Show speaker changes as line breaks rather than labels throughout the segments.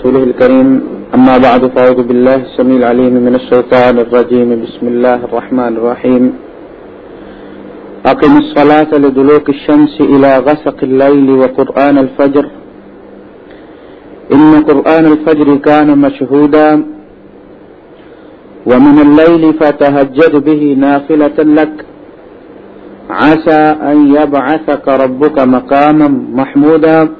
رسوله الكريم. أما بعد، فأعوذ بالله السميع العليم من الشيطان الرجيم. بسم الله الرحمن الرحيم. أقم الصلاة لدلوك الشمس إلى غسق الليل وقرآن الفجر. إن قرآن الفجر كان مشهودا. ومن الليل فتهجد به نافلة لك. عسى أن يبعثك ربك مقاما محمودا.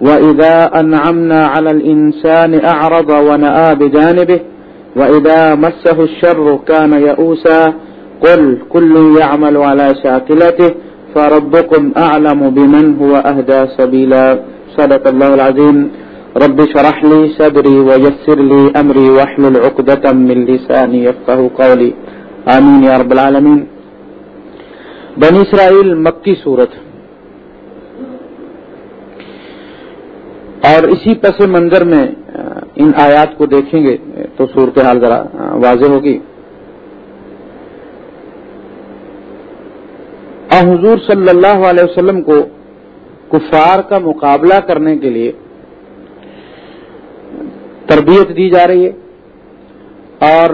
وإذا أنعمنا على الإنسان أعرض ونآ بجانبه وإذا مسه الشر كان يئوسا قل كل يعمل على شاكلته فربكم أعلم بمن هو أهدى سبيلا صدق الله العظيم رب شرح لي صدري ويسر لي أمري واحلل عقدة من لساني يفقه قولي آمين يا رب العالمين. بنی اسرائیل مکی صورت اور اسی پس منظر میں ان آیات کو دیکھیں گے، تو صورتحال ذرا واضح ہوگی۔ اور حضور صلی اللہ علیہ وسلم کو کفار کا مقابلہ کرنے کے لیے تربیت دی جا رہی ہے، اور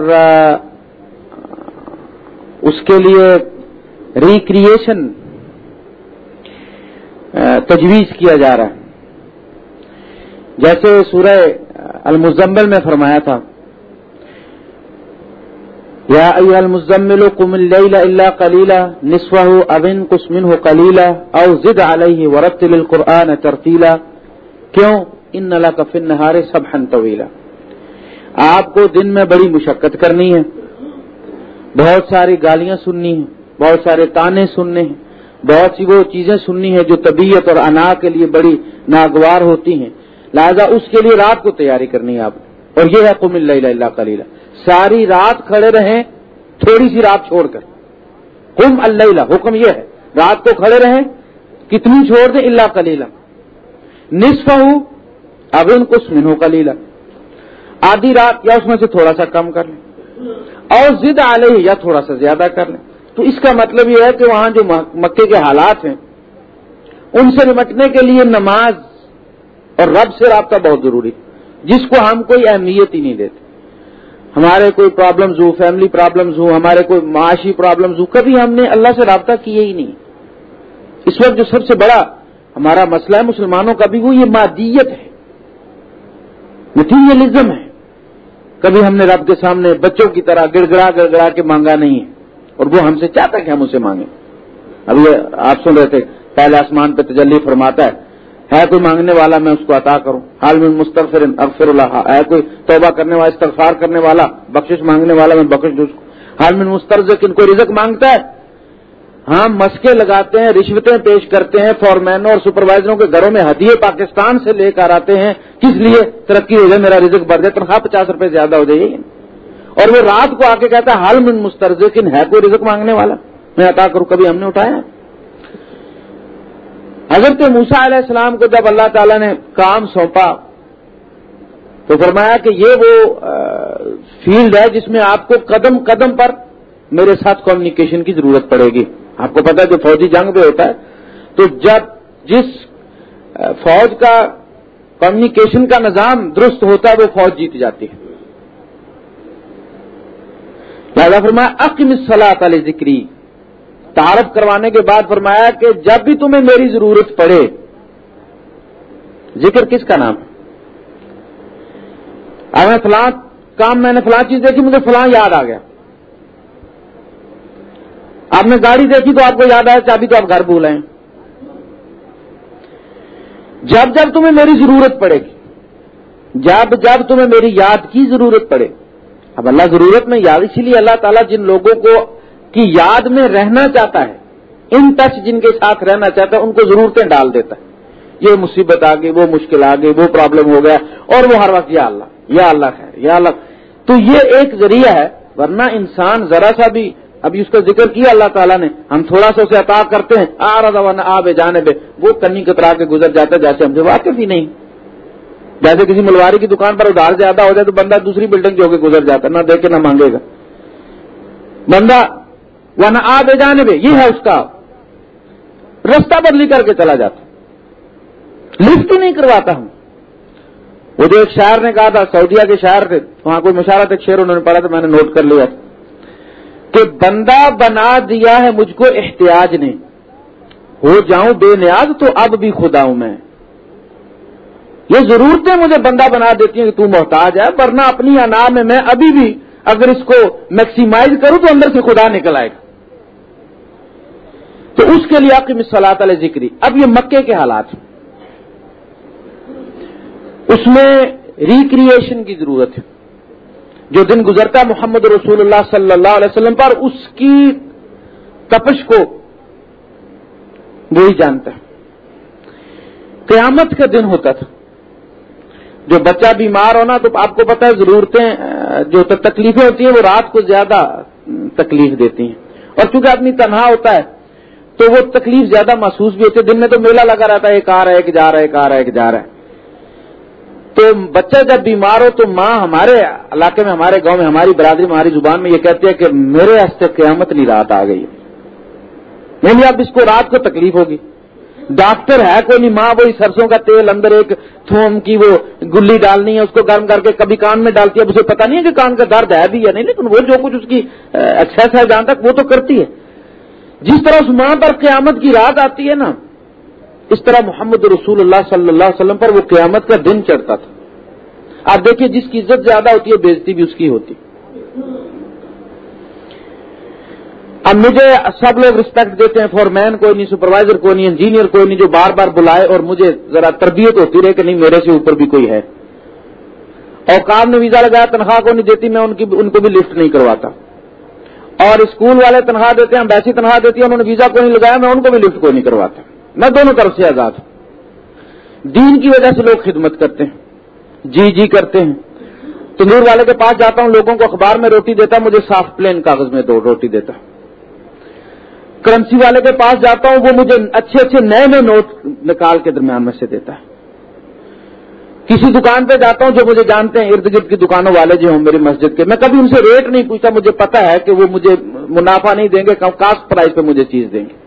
اس کے لیے ریکریشن تجویز کیا جا رہا ہے۔ جیسے سورہ المزمل میں فرمایا تھا۔ یا المزمل قم اللیل الا قلیلا نصفه او انقص منه قلیلا او زد علیه ورتل القرآن ترتیلا۔ کیوں؟ ان لک فی النهار سبحا طویلا۔ آپ کو دن میں بڑی مشقت کرنی ہے۔ بہت ساری گالیاں سننی ہیں۔ بہت سارے تانے سننے ہیں۔ بہت سی وہ چیزیں سننی ہیں جو طبیعت اور انا کے لیے بڑی ناگوار ہوتی ہیں۔ لہذا اس کے لیے رات کو تیاری کرنی ہے آپ۔ اور یہ ہے قم اللہ اللہ کلیلہ ساری رات کھڑے رہیں، تھوڑی سی رات چھوڑ کر۔ قم اللہ حکم یہ ہے۔ رات کو کھڑے رہیں، کتنی چھوڑ دیں؟ اللہ کلیلہ نصف ہوں اب ان کو سنو کلیلہ آدھی رات یا اس میں سے تھوڑا سا کم کر لیں۔ اور ضد آلے یا تھوڑا سا زیادہ کر لیں۔ تو اس کا مطلب یہ ہے کہ وہاں جو مکے کے حالات ہیں، ان سے نمٹنے کے لیے نماز اور رب سے رابطہ بہت ضروری جس کو ہم کوئی اہمیت ہی نہیں دیتے۔ ہمارے کوئی پرابلمز ہو فیملی پرابلمز ہو، ہمارے کوئی معاشی پرابلمز ہو، کبھی ہم نے اللہ سے رابطہ کیا ہی نہیں۔ اس وقت جو سب سے بڑا ہمارا مسئلہ ہے، مسلمانوں کا بھی وہ یہ مادیت ہے۔ مٹیریلزم ہے۔ کبھی ہم نے رب کے سامنے بچوں کی طرح گڑ گڑا گڑ گڑا کے مانگا نہیں ہے۔ اور وہ ہم سے چاہتا ہے کہ ہم اسے مانگیں۔ ابھی آپ سن رہے تھے، پہلے آسمان پہ تجلی فرماتا ہے۔ ہے کوئی مانگنے والا میں اس کو عطا کروں؟ حال میں مستقفر اکثر اللہ۔ ہے کوئی توبہ کرنے والا، استغفار کرنے والا؟ بخشش مانگنے والا، میں بخش دوں اس کو۔ حال میں مسترز کن کوئی رزق مانگتا ہے؟ ہم مسکے لگاتے ہیں، رشوتیں پیش کرتے ہیں، فورمینوں اور سپروائزروں کے گھروں میں ہدیے پاکستان سے لے کر آتے ہیں۔ کس لیے؟ ترقی ہو جائے، میرا رزق بڑھ جائے، تنخواہ پچاس روپے زیادہ ہو جائے اور وہ رات کو آ کے کہتا ہے، حال من مسترز کن ہے کوئی رزق مانگنے والا؟ میں عطا کروں، کبھی ہم نے اٹھایا؟ حضرت موسا علیہ السلام کو جب اللہ تعالیٰ نے کام سونپا تو فرمایا کہ یہ وہ فیلڈ ہے جس میں آپ کو قدم قدم پر میرے ساتھ کمیونیکیشن کی ضرورت پڑے گی۔ آپ کو پتا ہے جو فوجی جنگ پہ ہوتا ہے، تو جب جس فوج کا کمیونیکیشن کا نظام درست ہوتا ہے، وہ فوج جیت جاتی ہے۔ لہٰذا فرمایا، اقم صلاح علی ذکری۔ تعارف کروانے کے بعد فرمایا کہ جب بھی تمہیں میری ضرورت پڑے، ذکر کس کا نام؟ اگر فلاں کام میں نے فلاں چیز دیکھی، مجھے فلاں یاد آ گیا۔ آپ نے گاڑی دیکھی تو آپ کو یاد آیا، چابی تو آپ گھر بھولیں جب جب تمہیں میری ضرورت پڑے گی، جب جب تمہیں میری یاد کی ضرورت پڑے۔ اب اللہ ضرورت میں یاد، اسی لیے اللہ تعالیٰ جن لوگوں کو کی یاد میں رہنا چاہتا ہے، ان ٹچ جن کے ساتھ رہنا چاہتا ہے، ان کو ضرورتیں ڈال دیتا ہے۔ یہ مصیبت آ گئی وہ مشکل آ گئی وہ پرابلم ہو گیا، اور وہ ہر وقت یا اللہ یا اللہ خیر، یا اللہ۔ تو یہ ایک ذریعہ ہے، ورنہ انسان ذرا سا بھی، ابھی اس کا ذکر کیا اللہ تعالیٰ نے، ہم تھوڑا سا اسے عطا کرتے ہیں آ رہا آ بے جانے بے وہ کنی کترا کے گزر جاتا ہے، جیسے ہم سے واقف ہی نہیں۔ جیسے کسی ملواری کی دکان پر ادھار زیادہ ہو جائے تو بندہ دوسری بلڈنگ جو کے گزر جاتا ہے، نہ دیکھے نہ مانگے گا۔ بندہ وہ نہ آ بے جانے بے یہ ہے اس کا رستہ بدلی کر کے چلا جاتا۔ لفٹ نہیں کرواتا ہوں وہ جو ایک شاعر نے کہا تھا، سعودیہ کے شاعر تھے، وہاں کوئی مشارہ تھا شعر انہوں نے پڑھا تو میں نے نوٹ کر لیا۔ کہ بندہ بنا دیا ہے مجھ کو احتیاج نے ہو جاؤں بے نیاز تو اب بھی خدا ہوں میں۔ یہ ضرورتیں مجھے بندہ بنا دیتی ہیں کہ تو محتاج ہے، ورنہ اپنی انا میں میں ابھی بھی اگر اس کو میکسیمائز کروں تو اندر سے خدا نکل آئے گا۔ تو اس کے لیے آپ کی مثلاط علیہ ذکری۔ اب یہ مکے کے حالات ہیں۔ اس میں ریکریشن کی ضرورت ہے۔ جو دن گزرتا محمد رسول اللہ صلی اللہ علیہ وسلم پر، اس کی تپش کو وہی جانتا ہے۔ قیامت کا دن ہوتا تھا۔ جو بچہ بیمار ہونا تو آپ کو پتا ہے ضرورتیں جو تکلیفیں ہوتی ہیں، وہ رات کو زیادہ تکلیف دیتی ہیں۔ اور چونکہ آدمی تنہا ہوتا ہے، تو وہ تکلیف زیادہ محسوس بھی ہوتی ہے۔ دن میں تو میلہ لگا رہتا ہے، ایک آ رہا ہے، ایک جا رہا ہے، ایک آ رہا ہے، ایک جا رہا ہے۔ تو بچہ جب بیمار ہو، تو ماں ہمارے علاقے میں، ہمارے گاؤں میں، ہماری برادری میں، ہماری زبان میں یہ کہتے ہیں کہ میرے ہستے قیامت نہیں رات آ گئی۔ یعنی اب اس کو رات کو تکلیف ہوگی۔ ڈاکٹر ہے کوئی نہیں، ماں وہی سرسوں کا تیل اندر ایک تھوم کی وہ گلی ڈالنی ہے، اس کو گرم کر کے کبھی کان میں ڈالتی ہے، اب اسے پتا نہیں ہے کہ کان کا درد ہے بھی یا نہیں، لیکن وہ جو کچھ اس کی ایکسرسائز ہے جہاں تک، وہ تو کرتی ہے۔ جس طرح اس ماں پر قیامت کی رات آتی ہے نا، اس طرح محمد رسول اللہ صلی اللہ علیہ وسلم پر وہ قیامت کا دن چڑھتا تھا۔ آپ دیکھیے، جس کی عزت زیادہ ہوتی ہے بےزتی بھی اس کی ہوتی۔ اب مجھے سب لوگ رسپیکٹ دیتے ہیں فور مین کوئی نہیں سپروائزر کوئی نہیں انجینئر کوئی نہیں، جو بار بار بلائے اور مجھے ذرا تربیت ہوتی رہے کہ نہیں، میرے سے اوپر بھی کوئی ہے۔ اوقات نے ویزا لگایا، تنخواہ کو نہیں دیتی، میں ان کی، ان کو بھی لفٹ نہیں کرواتا۔ اور اسکول والے تنخواہ دیتے ہیں ویسی تنخواہ دیتی ہیں، انہوں نے ویزا کو نہیں لگایا، میں ان کو بھی لفٹ کو نہیں کرواتا۔ میں دونوں طرف سے آزاد ہوں۔ دین کی وجہ سے لوگ خدمت کرتے ہیں جی جی کرتے ہیں۔ تندور والے کے پاس جاتا ہوں، لوگوں کو اخبار میں روٹی دیتا، مجھے صاف پلین کاغذ میں دو روٹی دیتا۔ کرنسی والے کے پاس جاتا ہوں، وہ مجھے اچھے اچھے نئے نئے نوٹ نکال کے درمیان میں سے دیتا ہے۔ کسی دکان پہ جاتا ہوں جو مجھے جانتے ہیں، ارد گرد کی دکانوں والے جو ہوں میری مسجد کے۔ میں کبھی ان سے ریٹ نہیں پوچھتا، مجھے پتا ہے کہ وہ مجھے منافع نہیں دیں گے کاسٹ پرائز پہ مجھے چیز دیں گے۔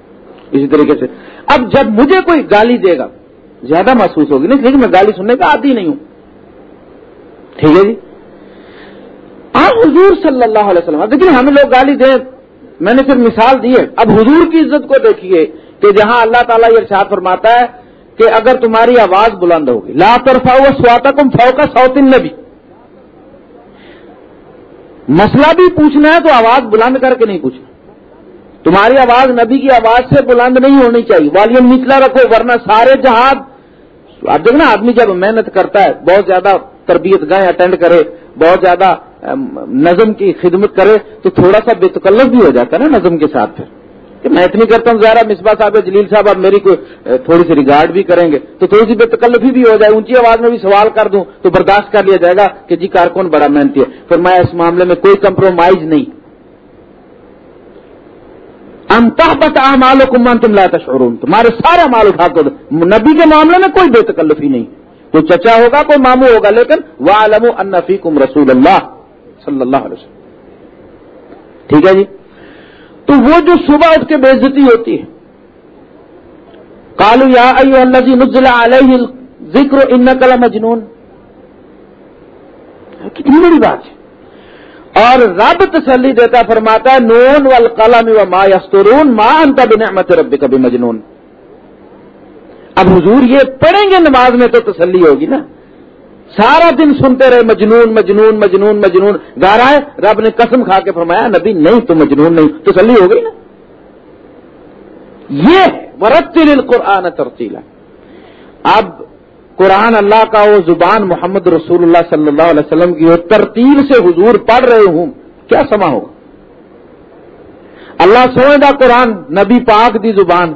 اسی طریقے سے۔ اب جب مجھے کوئی گالی دے گا، زیادہ محسوس ہوگی نہیں لیکن میں گالی سننے کا عادی نہیں ہوں۔ ٹھیک ہے جی؟ آپ حضور صلی اللہ علیہ وسلم دیکھیے جی ہمیں لوگ گالی دیں میں نے پھر مثال دی ہے۔ اب حضور کی عزت کو دیکھیے کہ جہاں اللہ تعالیٰ یہ ارشاد فرماتا ہے کہ اگر تمہاری آواز بلند ہوگی۔ لا طرفا ہوا سواتا کم فو کا سوتن نبی مسئلہ بھی پوچھنا ہے تو آواز بلند کر کے نہیں پوچھنا۔ تمہاری آواز نبی کی آواز سے بلند نہیں ہونی چاہیے۔ والیوم نچلا رکھو ورنہ سارے جہاز اب دیکھنا، آدمی جب محنت کرتا ہے، بہت زیادہ تربیت گائے اٹینڈ کرے، بہت زیادہ نظم کی خدمت کرے تو تھوڑا سا بے تکلف بھی ہو جاتا ہے نا نظم کے ساتھ پھر۔ کہ میں اتنی کرتا ہوں ذرا مصباح صاحب، جلیل صاحب اب میری کوئی تھوڑی سی ریگارڈ بھی کریں گے تو تھوڑی سی بے تکلفی بھی ہو جائے۔ اونچی آواز میں بھی سوال کر دوں تو برداشت کر لیا جائے گا کہ جی کارکن بڑا محنتی ہے۔ پھر میں اس معاملے میں کوئی کمپرومائز نہیں۔ انتہ بتا مال کمان تم لاتا شورون تمہارے سارا مال اٹھا کر نبی کے معاملے میں کوئی بے تکلفی نہیں۔ کوئی چچا ہوگا، کوئی مامو ہوگا، لیکن وہ عالم انفی کم رسول اللہ صلی اللہ علیہ وسلم۔ ٹھیک ہے جی؟ تو وہ جو صبح اٹھ کے بےزتی ہوتی ہے کالو یا ایو اللہ جی نزلہ علیہ ذکر ان کلا مجنون کتنی بڑی بات ہے۔ اور رب تسلی دیتا فرماتا ہے، نون والقلم و ما یسترون، ما انت بنعمت رب کبھی مجنون اب حضور یہ پڑھیں گے نماز میں تو تسلی ہوگی نا۔ سارا دن سنتے رہے، مجنون مجنون مجنون مجنون۔ گا رہا ہے، رب نے قسم کھا کے فرمایا، نبی نہیں تو مجنون نہیں۔ تسلی ہو گئی نا؟ یہ ورتل القرآن ترتیلا۔ اب قرآن اللہ کا وہ زبان محمد رسول اللہ صلی اللہ علیہ وسلم کی وہ ترتیب سے حضور پڑھ رہے ہوں، کیا سما ہوگا؟ اللہ سوئے دا قرآن، نبی پاک دی زبان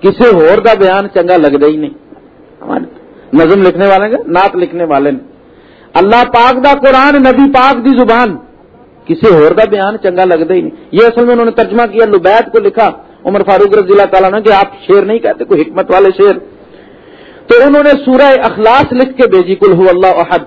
کسی ہور دا بیان چنگا لگتا ہی نہیں۔ نظم لکھنے والے نعت لکھنے والے نے اللہ پاک دا قرآن، نبی پاک دی زبان۔ کسی اور کا بیان چنگا لگتا ہی نہیں۔ یہ اصل میں انہوں نے ترجمہ کیا، لبید کو لکھا۔ عمر فاروق رضی اللہ تعالیٰ نے کہ آپ شیر نہیں کہتے، کوئی حکمت والے شیر تو انہوں نے سورہ اخلاص لکھ کے بھیجی کل اللہ احد۔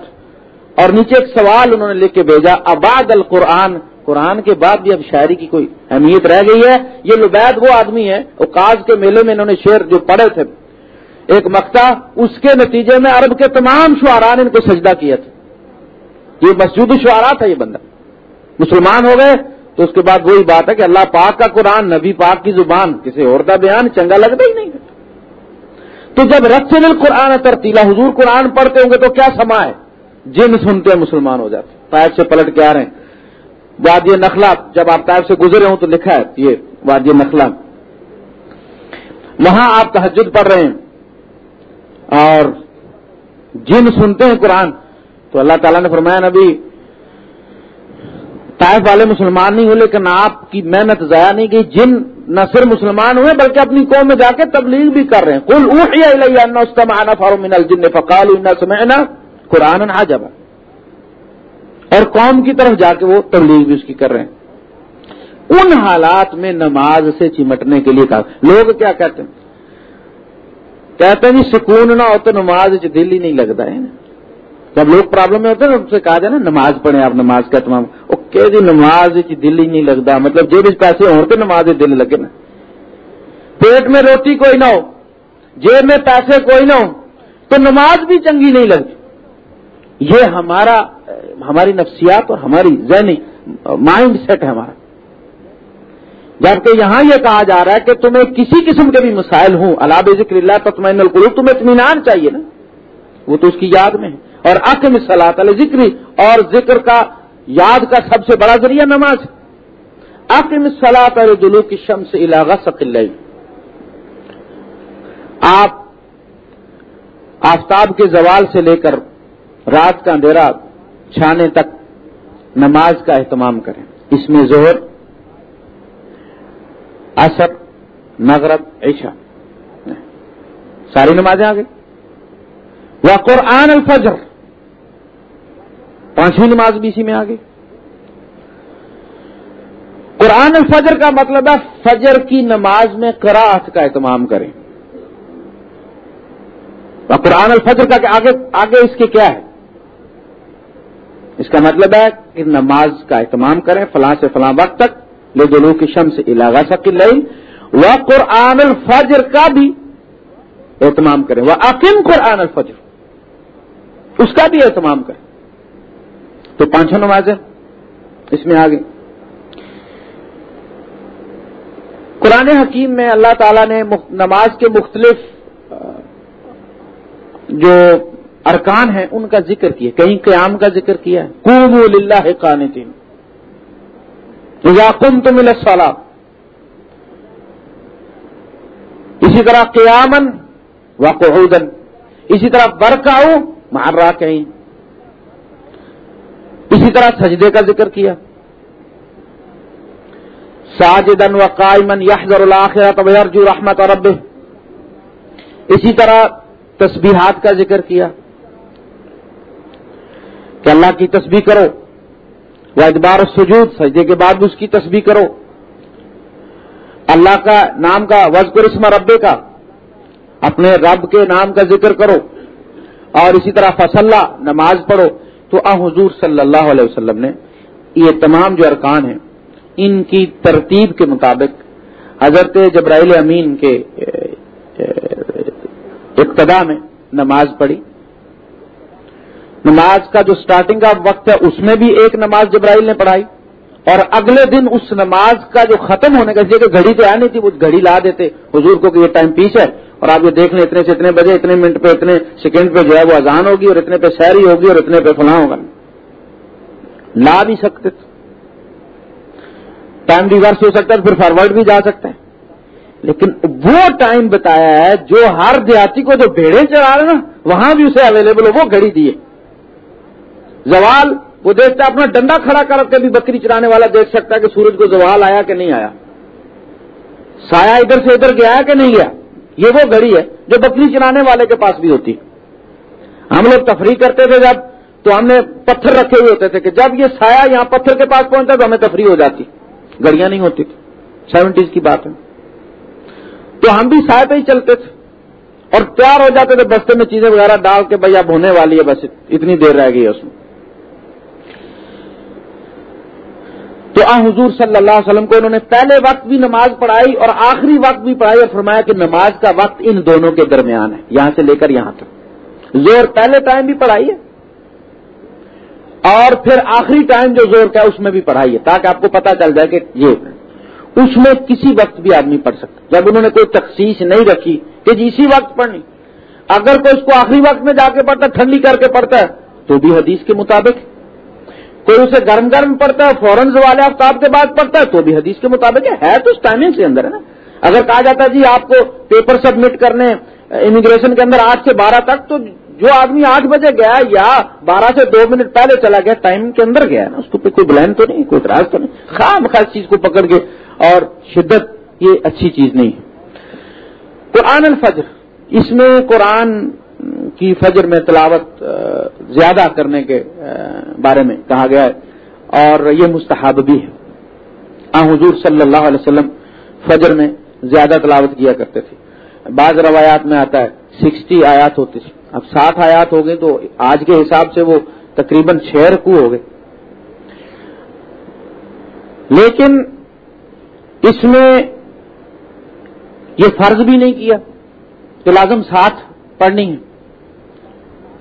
اور نیچے ایک سوال انہوں نے لکھ کے بھیجا، اباد القرآن۔ قرآن کے بعد بھی اب شاعری کی کوئی اہمیت رہ گئی ہے۔ یہ لبید وہ آدمی ہے اوکاز کے میلے میں انہوں نے شیر جو پڑھے تھے۔ ایک مکتا اس کے نتیجے میں عرب کے تمام شعرا نے ان کو سجدہ کیا تھا۔ یہ مسجود شعرا تھا یہ بندہ۔ مسلمان ہو گئے تو اس کے بعد وہی بات ہے کہ اللہ پاک کا قرآن، نبی پاک کی زبان، کسی اور کا بیان چنگا لگتا ہی نہیں۔ تو جب رسل القرآن ترتیلا حضور قرآن پڑھتے ہوں گے تو کیا سما ہے؟ جن سنتے ہیں مسلمان ہو جاتے پائپ سے پلٹ کے آ رہے ہیں۔ وادی نخلا جب آپ پائپ سے گزرے ہوں تو لکھا ہے یہ وادی نخلا وہاں آپ تحجد پڑھ رہے ہیں۔ اور جن سنتے ہیں قرآن، تو اللہ تعالیٰ نے فرمایا، نبی، طائف والے مسلمان نہیں ہوئے، لیکن آپ کی محنت ضائع نہیں گئی جن نہ صرف مسلمان ہوئے، بلکہ اپنی قوم میں جا کے تبلیغ بھی کر رہے ہیں۔ کل اوحیا فاروم الجن فقال سمعنا قرآن آ جب اور قوم کی طرف جا کے وہ تبلیغ بھی اس کی کر رہے ہیں۔ ان حالات میں نماز سے چمٹنے کے لیے کہا۔ لوگ کیا کہتے ہیں؟ کہتے ہیں جی سکون نہ ہو تو نماز دل ہی نہیں لگتا ہے۔ جب لوگ پرابلم میں ہوتے ہیں ان سے کہا جائے نا، نماز پڑھیں آپ، نماز کا تمام۔ وہ کہ جی نماز دل ہی نہیں لگتا۔ مطلب جیب پیسے ہو تو نماز دل لگے نا۔ پیٹ میں روٹی کوئی نہ ہو، جیب میں پیسے کوئی نہ ہو، تو نماز بھی چنگی نہیں لگتی۔ یہ ہمارا، ہماری نفسیات اور ہماری ذہنی مائنڈ سیٹ ہے ہمارا۔ جبکہ یہاں یہ کہا جا رہا ہے کہ تمہیں کسی قسم کے بھی مسائل ہوں اللہ ذکر اللہ تطمئن القلوب، تمہیں اطمینان چاہیے نا۔ وہ تو اس کی یاد میں ہے۔ اور عقم صلاح ذکری، اور ذکر کا، یاد کا سب سے بڑا ذریعہ نماز۔ عقم صلاح جلو کی شم سے علاقہ سکل آپ آفتاب کے زوال سے لے کر رات کا اندھیرا چھانے تک نماز کا اہتمام کریں۔ اس میں زہر اثر نغرب عشا ساری نمازیں آ گئی۔ وہ قرآن الفجر۔ پانچویں نماز بھی اسی میں آ گئی۔ قرآن الفجر کا مطلب ہے فجر کی نماز میں کراہت کا اہتمام کریں۔ قرآن الفجر کا کہ آگے آگے اس کے کیا ہے؟ اس کا مطلب ہے کہ نماز کا اہتمام کریں فلاں سے فلاں وقت تک۔ لے کی شم سے علاقہ شکل رہی وہ قرآن الفجر کا بھی اہتمام کریں۔ وہ عقیم قرآن الفجر، اس کا بھی اہتمام کریں۔ تو پانچوں نمازیں اس میں آ گئی قرآن حکیم میں اللہ تعالیٰ نے نماز کے مختلف جو ارکان ہیں، ان کا ذکر کیا کہیں قیام کا ذکر کیا ہے۔ کوم اللہ قانتین۔ یا کم تم اسی طرح قیامن و قعودن اسی طرح برکاؤ مارا کہیں اسی طرح سجدے کا ذکر کیا. ساجدن و قائمن یحضر الاخرت ویرجو رحمت رب اسی طرح تسبیحات کا ذکر کیا. کہ اللہ کی تسبیح کرو. وہ ادبار سجود سجدے کے بعد بھی اس کی تسبیح کرو۔ اللہ کا نام کا وزقر اسم ربے کا، اپنے رب کے نام کا ذکر کرو۔ اور اسی طرح فصلہ، نماز پڑھو۔ تو آ حضور صلی اللہ علیہ وسلم نے یہ تمام جو ارکان ہیں، ان کی ترتیب کے مطابق حضرت جبرائیل امین کے ابتدا میں نماز پڑھی۔ نماز کا جو سٹارٹنگ کا وقت ہے، اس میں بھی ایک نماز جبرائیل نے پڑھائی۔ اور اگلے دن اس نماز کا جو ختم ہونے کا کہ گھڑی تو آ نہیں تھی، وہ گھڑی لا دیتے۔ حضور کو کہ یہ ٹائم پیس ہے۔ اور آپ یہ دیکھ لیں، اتنے سے اتنے بجے، اتنے منٹ پہ، اتنے سیکنڈ پہ جو ہے وہ اذان ہوگی اور اتنے پہ سیری ہوگی اور اتنے پہ فلاں ہوگا۔ لا بھی سکتے تھے۔ ٹائم ریورس ہو سکتا ہے، پھر فارورڈ بھی جا سکتا ہے۔ لیکن وہ ٹائم بتایا ہے، جو ہر دیہاتی کو جو بھیڑے چڑھا رہے نا، وہاں بھی اسے اویلیبل ہو وہ گھڑی دیے زوال، وہ دیکھتا ہے اپنا ڈنڈا کھڑا کر کے بھی بکری چرانے والا دیکھ سکتا ہے کہ سورج کو زوال آیا کہ نہیں آیا۔ سایہ ادھر سے ادھر گیا کہ نہیں گیا؟ یہ وہ گھڑی ہے جو بکری چلانے والے کے پاس بھی ہوتی۔ ہم لوگ تفریح کرتے تھے جب، تو ہم نے پتھر رکھے ہوئے ہوتے تھے کہ جب یہ سایہ یہاں پتھر کے پاس پہنچتا تو ہمیں تفریح ہو جاتی۔ گڑیاں نہیں ہوتی تھی سیونٹیز کی بات ہے۔ تو ہم بھی سائے پہ ہی چلتے تھے۔ اور تیار ہو جاتے تھے بستے میں چیزیں وغیرہ ڈال کے بھائی اب ہونے والی ہے، بس اتنی دیر رہ گئی ہے اس میں۔ تو آ حضور صلی اللہ علیہ وسلم کو انہوں نے پہلے وقت بھی نماز پڑھائی اور آخری وقت بھی پڑھائی اور فرمایا کہ نماز کا وقت ان دونوں کے درمیان ہے، یہاں سے لے کر یہاں تک۔ زور پہلے ٹائم بھی پڑھائی ہے اور پھر آخری ٹائم جو زور کا ہے اس میں بھی پڑھائی ہے، تاکہ آپ کو پتا چل جائے کہ یہ اس میں کسی وقت بھی آدمی پڑھ سکتا جب انہوں نے کوئی تخصیص نہیں رکھی کہ جی اسی وقت پڑھنی، اگر کوئی اس کو آخری وقت میں جا کے پڑھتا ٹھنڈی کر کے پڑھتا ہے، تو بھی حدیث کے مطابق کوئی اسے گرم گرم پڑتا ہے، فوراً والے آفتاب کے بعد پڑتا ہے، تو بھی حدیث کے مطابق ہے۔ تو اس ٹائمنگ سے اندر ہے نا۔ اگر کہا جاتا ہے جی آپ کو پیپر سبمٹ کرنے امیگریشن کے اندر آٹھ سے بارہ تک، تو جو آدمی آٹھ بجے گیا یا بارہ سے دو منٹ پہلے چلا گیا ٹائم کے اندر گیا نا۔ اس کو کوئی بلین تو نہیں، کوئی اعتراض تو نہیں۔ خام خاص چیز کو پکڑ کے اور شدت، یہ اچھی چیز نہیں۔ ہے قرآن الفجر، اس میں قرآن کی فجر میں تلاوت زیادہ کرنے کے بارے میں کہا گیا ہے، اور یہ مستحب بھی ہے۔ آ حضور صلی اللہ علیہ وسلم فجر میں زیادہ تلاوت کیا کرتے تھے۔ بعض روایات میں آتا ہے، سکسٹی آیات ہوتی تھی۔ اب ساٹھ آیات ہو گئی تو آج کے حساب سے وہ تقریباً چھ رکو ہو گئے۔ لیکن اس میں یہ فرض بھی نہیں کیا کہ لازم ساتھ پڑھنی ہے۔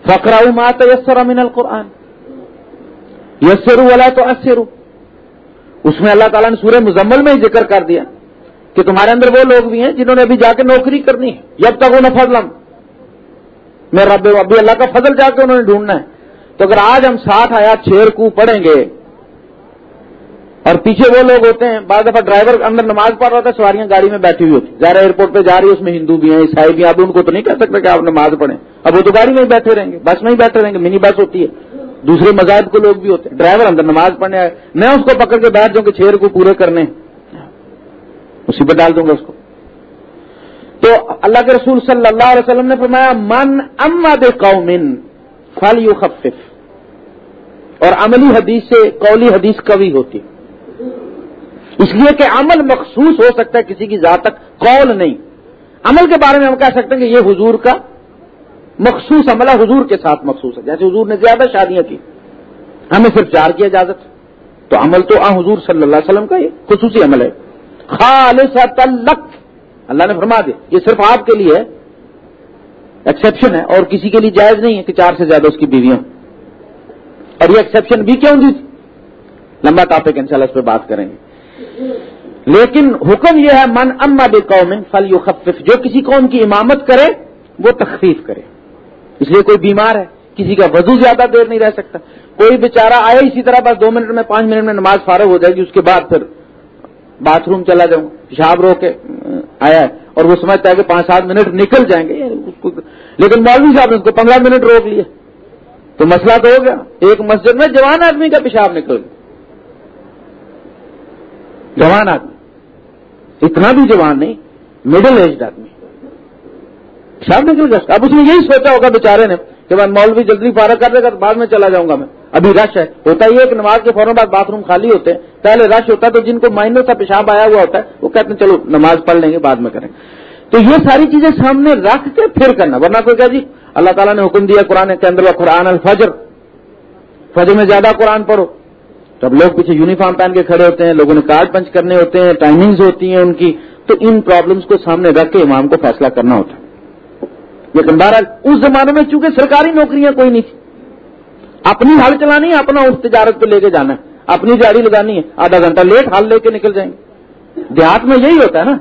فکرا مات یسر امین القرآن. یسر والا تو اسرو اس میں اللہ تعالیٰ نے سورہ مزمل میں ہی ذکر کر دیا کہ تمہارے اندر وہ لوگ بھی ہیں جنہوں نے ابھی جا کے نوکری کرنی ہے. جب تک وہ نہ فضلم میں رب ابھی اللہ کا فضل جا کے انہوں نے ڈھونڈنا ہے. تو اگر آج ہم ساتھ آیا چھیر کو پڑھیں گے اور پیچھے وہ لوگ ہوتے ہیں، بعض دفعہ ڈرائیور اندر نماز پڑھ رہا تھا سواریاں گاڑی میں بیٹھی ہوئی ہوتی ظاہر ایئرپورٹ پہ، جا رہی ہے، اس میں ہندو بھی ہیں، عیسائی بھی ہیں۔ اب ان کو تو نہیں کہہ سکتے کہ آپ نماز پڑھیں۔ اب وہ تو گاڑی میں ہی بیٹھے رہیں گے۔ بس میں ہی بیٹھے رہیں گے، منی بس ہوتی ہے۔ دوسرے مذاہب کے لوگ بھی ہوتے ہیں۔ ڈرائیور اندر نماز پڑھنے آئے۔ میں اس کو پکڑ کے بیٹھ جاؤں کہ چیر کو پورے کرنے اسی پہ ڈال دوں گا اس کو۔ تو اللہ کے رسول صلی اللہ علیہ وسلم نے فرمایا، من اما دے قومن فل یو اور عملی حدیث سے قولی حدیث کبھی ہوتی اس لیے کہ عمل مخصوص ہو سکتا ہے کسی کی ذات تک، قول نہیں۔ عمل کے بارے میں ہم کہہ سکتے ہیں کہ یہ حضور کا مخصوص عمل ہے، حضور کے ساتھ مخصوص ہے۔ جیسے حضور نے زیادہ شادیاں کی، ہمیں صرف چار کی اجازت۔ تو عمل تو آ، حضور صلی اللہ علیہ وسلم کا یہ خصوصی عمل ہے۔ خالص اللہ نے فرما دیا، یہ صرف آپ کے لیے ایکسپشن ہے، اور کسی کے لیے جائز نہیں ہے کہ چار سے زیادہ اس کی بیویاں۔ اور یہ ایکسپشن بھی کیوں دی لمبا ٹاپک ان شاء اللہ اس پہ بات کریں گے۔ لیکن حکم یہ ہے، من اما بے قوم فل یو جو کسی قوم کی امامت کرے، وہ تخفیف کرے۔ اس لیے کوئی بیمار ہے، کسی کا وضو زیادہ دیر نہیں رہ سکتا۔ کوئی بےچارا آئے اسی طرح، بس دو منٹ میں، پانچ منٹ میں نماز فارغ ہو جائے گی، اس کے بعد پھر باتھ روم چلا جاؤں۔ پیشاب رو کے آیا ہے۔ اور وہ سمجھتا ہے کہ پانچ سات منٹ نکل جائیں گے۔ لیکن مولوی صاحب نے اس کو پندرہ منٹ روک لیے تو مسئلہ تو ہو گیا۔ ایک مسجد میں جوان آدمی کا پیشاب نکل گیا۔ جوان آدمی۔ اتنا بھی جوان نہیں مڈل ایجڈ آدمی۔ پیشاب نکل گیا۔ اب اس نے یہی سوچا ہوگا بیچارے نے کہ میں مولوی جلدی پارا کر دے گا بعد میں چلا جاؤں گا میں۔ ابھی رش ہے۔ ہوتا ہی ہے کہ نماز کے فوراً بعد باتھ روم خالی ہوتے ہیں۔ پہلے رش ہوتا ہے تو جن کو مائنر کا پیشاب آیا ہوا ہوتا ہے، وہ کہتے ہیں چلو نماز پڑھ لیں گے، بعد میں کریں۔ تو یہ ساری چیزیں سامنے رکھ کے پھر کرنا۔ ورنہ کوئی کہا جی اللہ تعالیٰ نے حکم دیا قرآن کے اندر قرآن الفجر۔ فجر میں زیادہ قرآن پڑھو۔ تو اب لوگ پیچھے یونیفارم پہن کے کھڑے ہوتے ہیں، لوگوں نے کارڈ پنچ کرنے ہوتے ہیں ٹائمنگز ہوتی ہیں ان کی، تو ان پرابلمس کو سامنے رکھ کے امام کو فیصلہ کرنا ہوتا ہے۔ لیکن بہرحال اس زمانے میں چونکہ سرکاری نوکریاں کوئی نہیں تھی۔ اپنی ہل چلانی ہے، اپنا اس تجارت پہ لے کے جانا ہے۔ اپنی جاڑی لگانی ہے، آدھا گھنٹہ لیٹ ہل لے کے نکل جائیں۔ گے دیہات میں یہی ہوتا ہے نا۔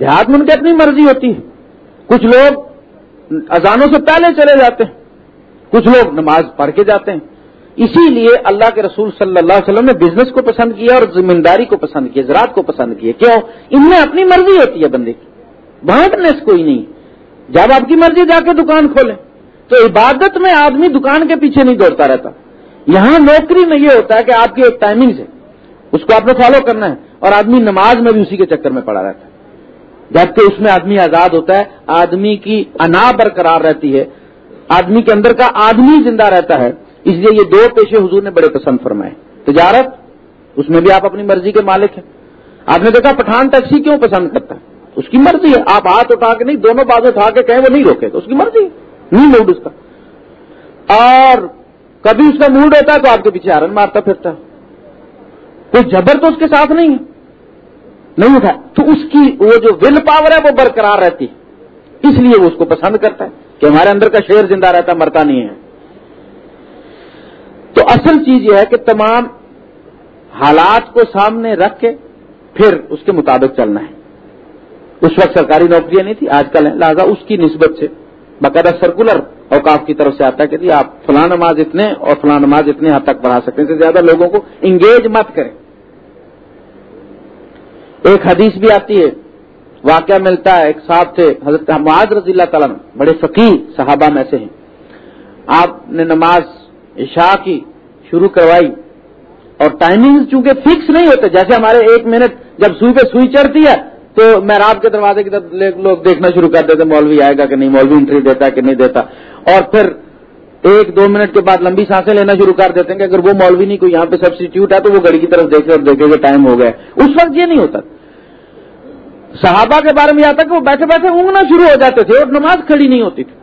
دیہات میں ان کی اپنی مرضی ہوتی ہے۔ کچھ لوگ اذانوں سے پہلے چلے جاتے ہیں۔ کچھ لوگ نماز پڑھ کے جاتے ہیں۔ اسی لیے اللہ کے رسول صلی اللہ علیہ وسلم نے بزنس کو پسند کیا اور زمینداری کو پسند کیا، زراعت کو پسند کیا۔ کیوں؟ ان میں اپنی مرضی ہوتی ہے بندے کی۔ بانٹنس کوئی نہیں۔ جب آپ کی مرضی جا کے دکان کھولیں، تو عبادت میں آدمی دکان کے پیچھے نہیں دوڑتا رہتا۔ یہاں نوکری میں یہ ہوتا ہے کہ آپ کی ایک ٹائمنگ ہے اس کو آپ نے فالو کرنا ہے اور آدمی نماز میں بھی اسی کے چکر میں پڑا رہتا ہے۔ جبکہ اس میں آدمی آزاد ہوتا ہے، آدمی کی انا برقرار رہتی ہے، آدمی کے اندر کا آدمی زندہ رہتا ہے۔ اس لیے یہ دو پیشے حضور نے بڑے پسند فرمائے تجارت، اس میں بھی آپ اپنی مرضی کے مالک ہیں۔ آپ نے دیکھا پٹھان ٹیکسی کیوں پسند کرتا ہے؟ اس کی مرضی ہے۔ آپ ہاتھ اٹھا کے نہیں، دونوں بازو اٹھا کے کہیں وہ نہیں روکے تو اس کی مرضی ہے۔ نہیں موڈ اس کا۔ اور کبھی اس کا موڈ ہوتا ہے تو آپ کے پیچھے آرن مارتا پھرتا کوئی جبر تو اس کے ساتھ نہیں ہے۔ نہیں اٹھا۔ تو اس کی وہ جو ول پاور ہے وہ برقرار رہتی اس لیے وہ اس کو پسند کرتا ہے کہ ہمارے اندر کا شیر زندہ رہتا، مرتا نہیں ہے۔ تو اصل چیز یہ ہے کہ تمام حالات کو سامنے رکھ کے پھر اس کے مطابق چلنا ہے۔ اس وقت سرکاری نوکریاں نہیں تھی آج کل ہے لہٰذا اس کی نسبت سے باقاعدہ سرکولر اوقاف کی طرف سے آتا ہے کہ جی آپ فلاں نماز اتنے اور فلاں نماز اتنے حد تک بڑھا سکتے ہیں۔ زیادہ لوگوں کو انگیج مت کریں۔ ایک حدیث بھی آتی ہے، واقعہ ملتا ہے، ایک صاحب تھے، حضرت معاذ رضی اللہ تعالیٰ بڑے فقیر صحابہ میں سے ہیں۔ آپ نے نماز عشاء کی شروع کروائی اور ٹائمنگ چونکہ فکس نہیں ہوتے، جیسے ہمارے ایک منٹ جب سوئی پہ سوئی چڑھتی ہے، تو میں رات کے دروازے کی طرف لوگ دیکھنا شروع کر دیتے، مولوی آئے گا کہ نہیں، مولوی انٹری دیتا ہے کہ نہیں دیتا۔ اور پھر ایک دو منٹ کے بعد لمبی سانسیں لینا شروع کر دیتے ہیں کہ اگر وہ مولوی نہیں، کوئی یہاں پہ سبسٹیٹیوٹ ہے، تو وہ گڑی کی طرف دیکھے اور دیکھے کہ ٹائم ہو گیا۔ اس وقت یہ نہیں ہوتا۔ صحابہ کے بارے میں آتا کہ وہ بیٹھے بیٹھے اونگنا شروع ہو جاتے تھے اور نماز کھڑی نہیں ہوتی تھی۔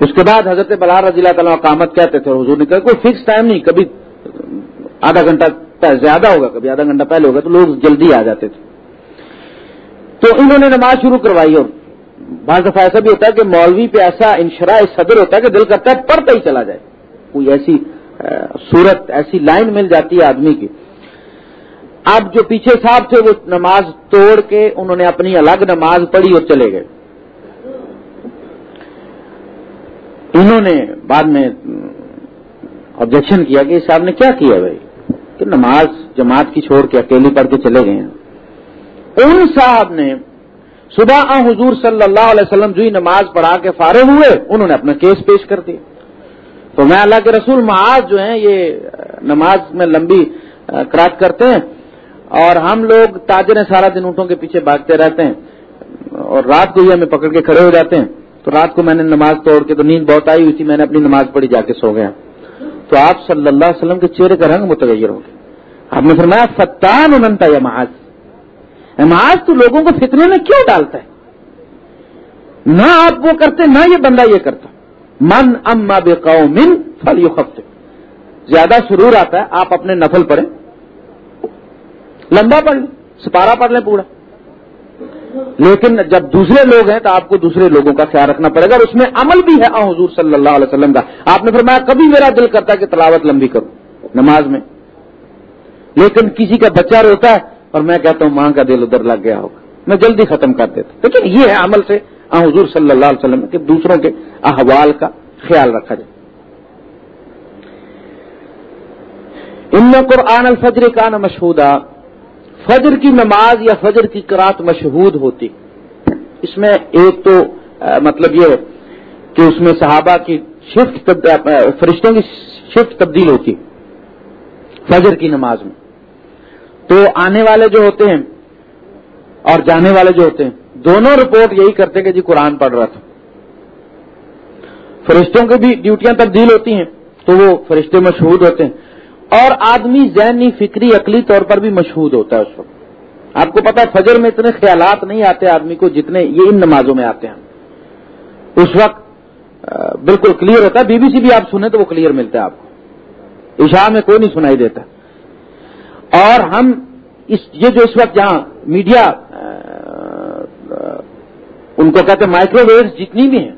اس کے بعد حضرت بلار رضی اللہ تعالیٰ قامت کہتے تھے حضور نے کہا کوئی فکس ٹائم نہیں، کبھی آدھا گھنٹہ زیادہ ہوگا، کبھی آدھا گھنٹہ پہلے ہوگا، تو لوگ جلدی آ جاتے تھے۔ تو انہوں نے نماز شروع کروائی اور بعض دفعہ ایسا بھی ہوتا ہے کہ مولوی پہ ایسا انشرا صدر ہوتا ہے کہ دل کرتا ہے پڑھتا ہی چلا جائے۔ کوئی ایسی صورت، ایسی لائن مل جاتی ہے آدمی کی۔ اب جو پیچھے صاحب تھے وہ نماز توڑ کے انہوں نے اپنی الگ نماز پڑھی اور چلے گئے۔ انہوں نے بعد میں آبجیکشن کیا کہ صاحب نے کیا کیا بھائی؟ کہ نماز جماعت کی چھوڑ کے اکیلی پڑھ کے چلے گئے ہیں۔ ان صاحب نے صبح حضور صلی اللہ علیہ وسلم جو ہی نماز پڑھا کے فارغ ہوئے، انہوں نے اپنا کیس پیش کر دیا۔ تو میں اللہ کے رسول معاذ جو ہیں، یہ نماز میں لمبی کراچ کرتے ہیں۔ اور ہم لوگ تاجر سارا دن اونٹوں کے پیچھے بھاگتے رہتے ہیں۔ اور رات کو ہی ہمیں پکڑ کے کھڑے ہو جاتے ہیں۔ تو رات کو میں نے نماز توڑ کے تو نیند بہت آئی ہوئی تھی میں نے اپنی نماز پڑھی، جا کے سو گیا۔ تو آپ صلی اللہ علیہ وسلم کے چہرے کا رنگ متغیر ہو گیا۔ آپ نے فرمایا، فتان انتا یا محاذ محاذ تو لوگوں کو فتنے میں کیوں ڈالتا ہے؟ نہ آپ وہ کرتے، نہ یہ بندہ یہ کرتا۔ من اما بے من فل یو زیادہ سرور آتا ہے، آپ اپنے نفل پڑھیں۔ لمبا پڑھ لیں، سپارہ پڑھ لیں پورا۔ لیکن جب دوسرے لوگ ہیں تو آپ کو دوسرے لوگوں کا خیال رکھنا پڑے گا اور اس میں عمل بھی ہے۔ حضور صلی اللہ علیہ وسلم کا۔ آپ نے فرمایا، کبھی میرا دل کرتا ہے کہ تلاوت لمبی کروں، نماز میں۔ لیکن کسی کا بچہ روتا ہے اور میں کہتا ہوں، ماں کا دل ادھر لگ گیا ہوگا۔ میں جلدی ختم کر دیتا لیکن یہ ہے عمل سے۔ آ، حضور صلی اللہ علیہ وسلم کہ دوسروں کے احوال کا خیال رکھا جائے۔ ان قرآن الفجر کا نا مشہودہ فجر کی نماز یا فجر کی کرات مشہود ہوتی۔ اس میں ایک تو مطلب یہ کہ اس میں صحابہ کی شفٹ فرشتوں کی شفٹ تبدیل ہوتی۔ فجر کی نماز میں۔ تو آنے والے جو ہوتے ہیں اور جانے والے جو ہوتے ہیں، دونوں رپورٹ یہی کرتے کہ جی قرآن پڑھ رہا تھا۔ فرشتوں کی بھی ڈیوٹیاں تبدیل ہوتی ہیں تو وہ فرشتے مشہور ہوتے ہیں۔ اور آدمی ذہنی فکری عقلی طور پر بھی مشہور ہوتا ہے اس وقت۔ آپ کو پتا فجر میں اتنے خیالات نہیں آتے آدمی کو جتنے یہ ان نمازوں میں آتے ہیں۔ اس وقت بالکل کلیئر ہوتا ہے۔ بی بی سی بھی آپ سنیں تو وہ کلیئر ملتا ہے آپ کو۔ عشاء میں کوئی نہیں سنائی دیتا۔ اور ہم اس، یہ جو اس وقت جہاں میڈیا ان کو کہتے ہیں مائکرو ویوز جتنی بھی ہیں،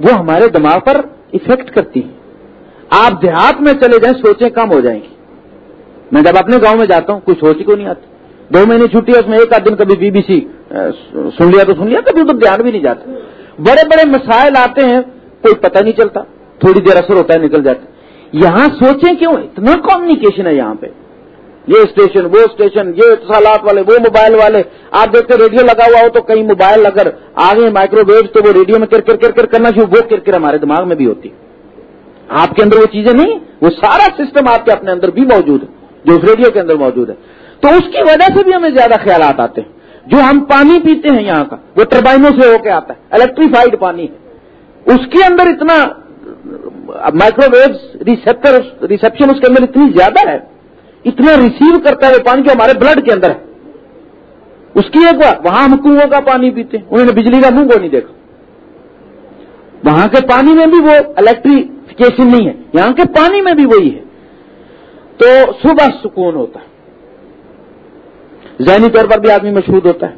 وہ ہمارے دماغ پر افیکٹ کرتی ہیں۔ آپ دیہات میں چلے جائیں، سوچیں کم ہو جائیں گی۔ میں جب اپنے گاؤں میں جاتا ہوں، کوئی سوچ ہی کو نہیں آتی۔ دو مہینے چھٹی ہے، اس میں ایک آدھ دن کبھی بی بی سی سن لیا تو سن لیا، کبھی ادھر دھیان بھی نہیں جاتا۔ بڑے بڑے مسائل آتے ہیں، کوئی پتہ نہیں چلتا، تھوڑی دیر اثر ہوتا ہے، نکل جاتا یہاں سوچیں کیوں؟ اتنا کمیونیکیشن ہے یہاں پہ۔ یہ اسٹیشن وہ اسٹیشن یہ اتصالات والے، وہ موبائل والے۔ آپ دیکھتے ریڈیو لگا ہوا ہو تو کئی موبائل اگر آگے مائکرو ویو تو وہ ریڈیو میں کر کر کر کرنا شروع، وہ کر ہمارے دماغ میں بھی ہوتی ہے۔ آپ کے اندر وہ چیزیں نہیں، وہ سارا سسٹم آپ کے اپنے اندر بھی موجود ہے، جو اس ریڈیو کے اندر موجود ہے۔ تو اس کی وجہ سے بھی ہمیں زیادہ خیالات آتے ہیں۔ جو ہم پانی پیتے ہیں یہاں کا، وہ ٹربائنوں سے ہو کے آتا ہے الیکٹریفائڈ پانی ہے۔ اس کے اندر اتنا مائکرو ویو ریسپٹر ریسپشن اس کے اندر اتنی زیادہ ہے، اتنا ریسیو کرتا ہے وہ پانی جو ہمارے بلڈ کے اندر ہے۔ اس کی ایک بات وہاں ہم کنویں کا پانی پیتے انہوں نے بجلی کا منہ کو نہیں دیکھا۔ وہاں کے پانی میں بھی وہ الیکٹری الیکٹریفکیشن نہیں ہے۔ یہاں کے پانی میں بھی وہی ہے۔ تو صبح سکون ہوتا ہے۔ ذہنی طور پر بھی آدمی مشہور ہوتا ہے۔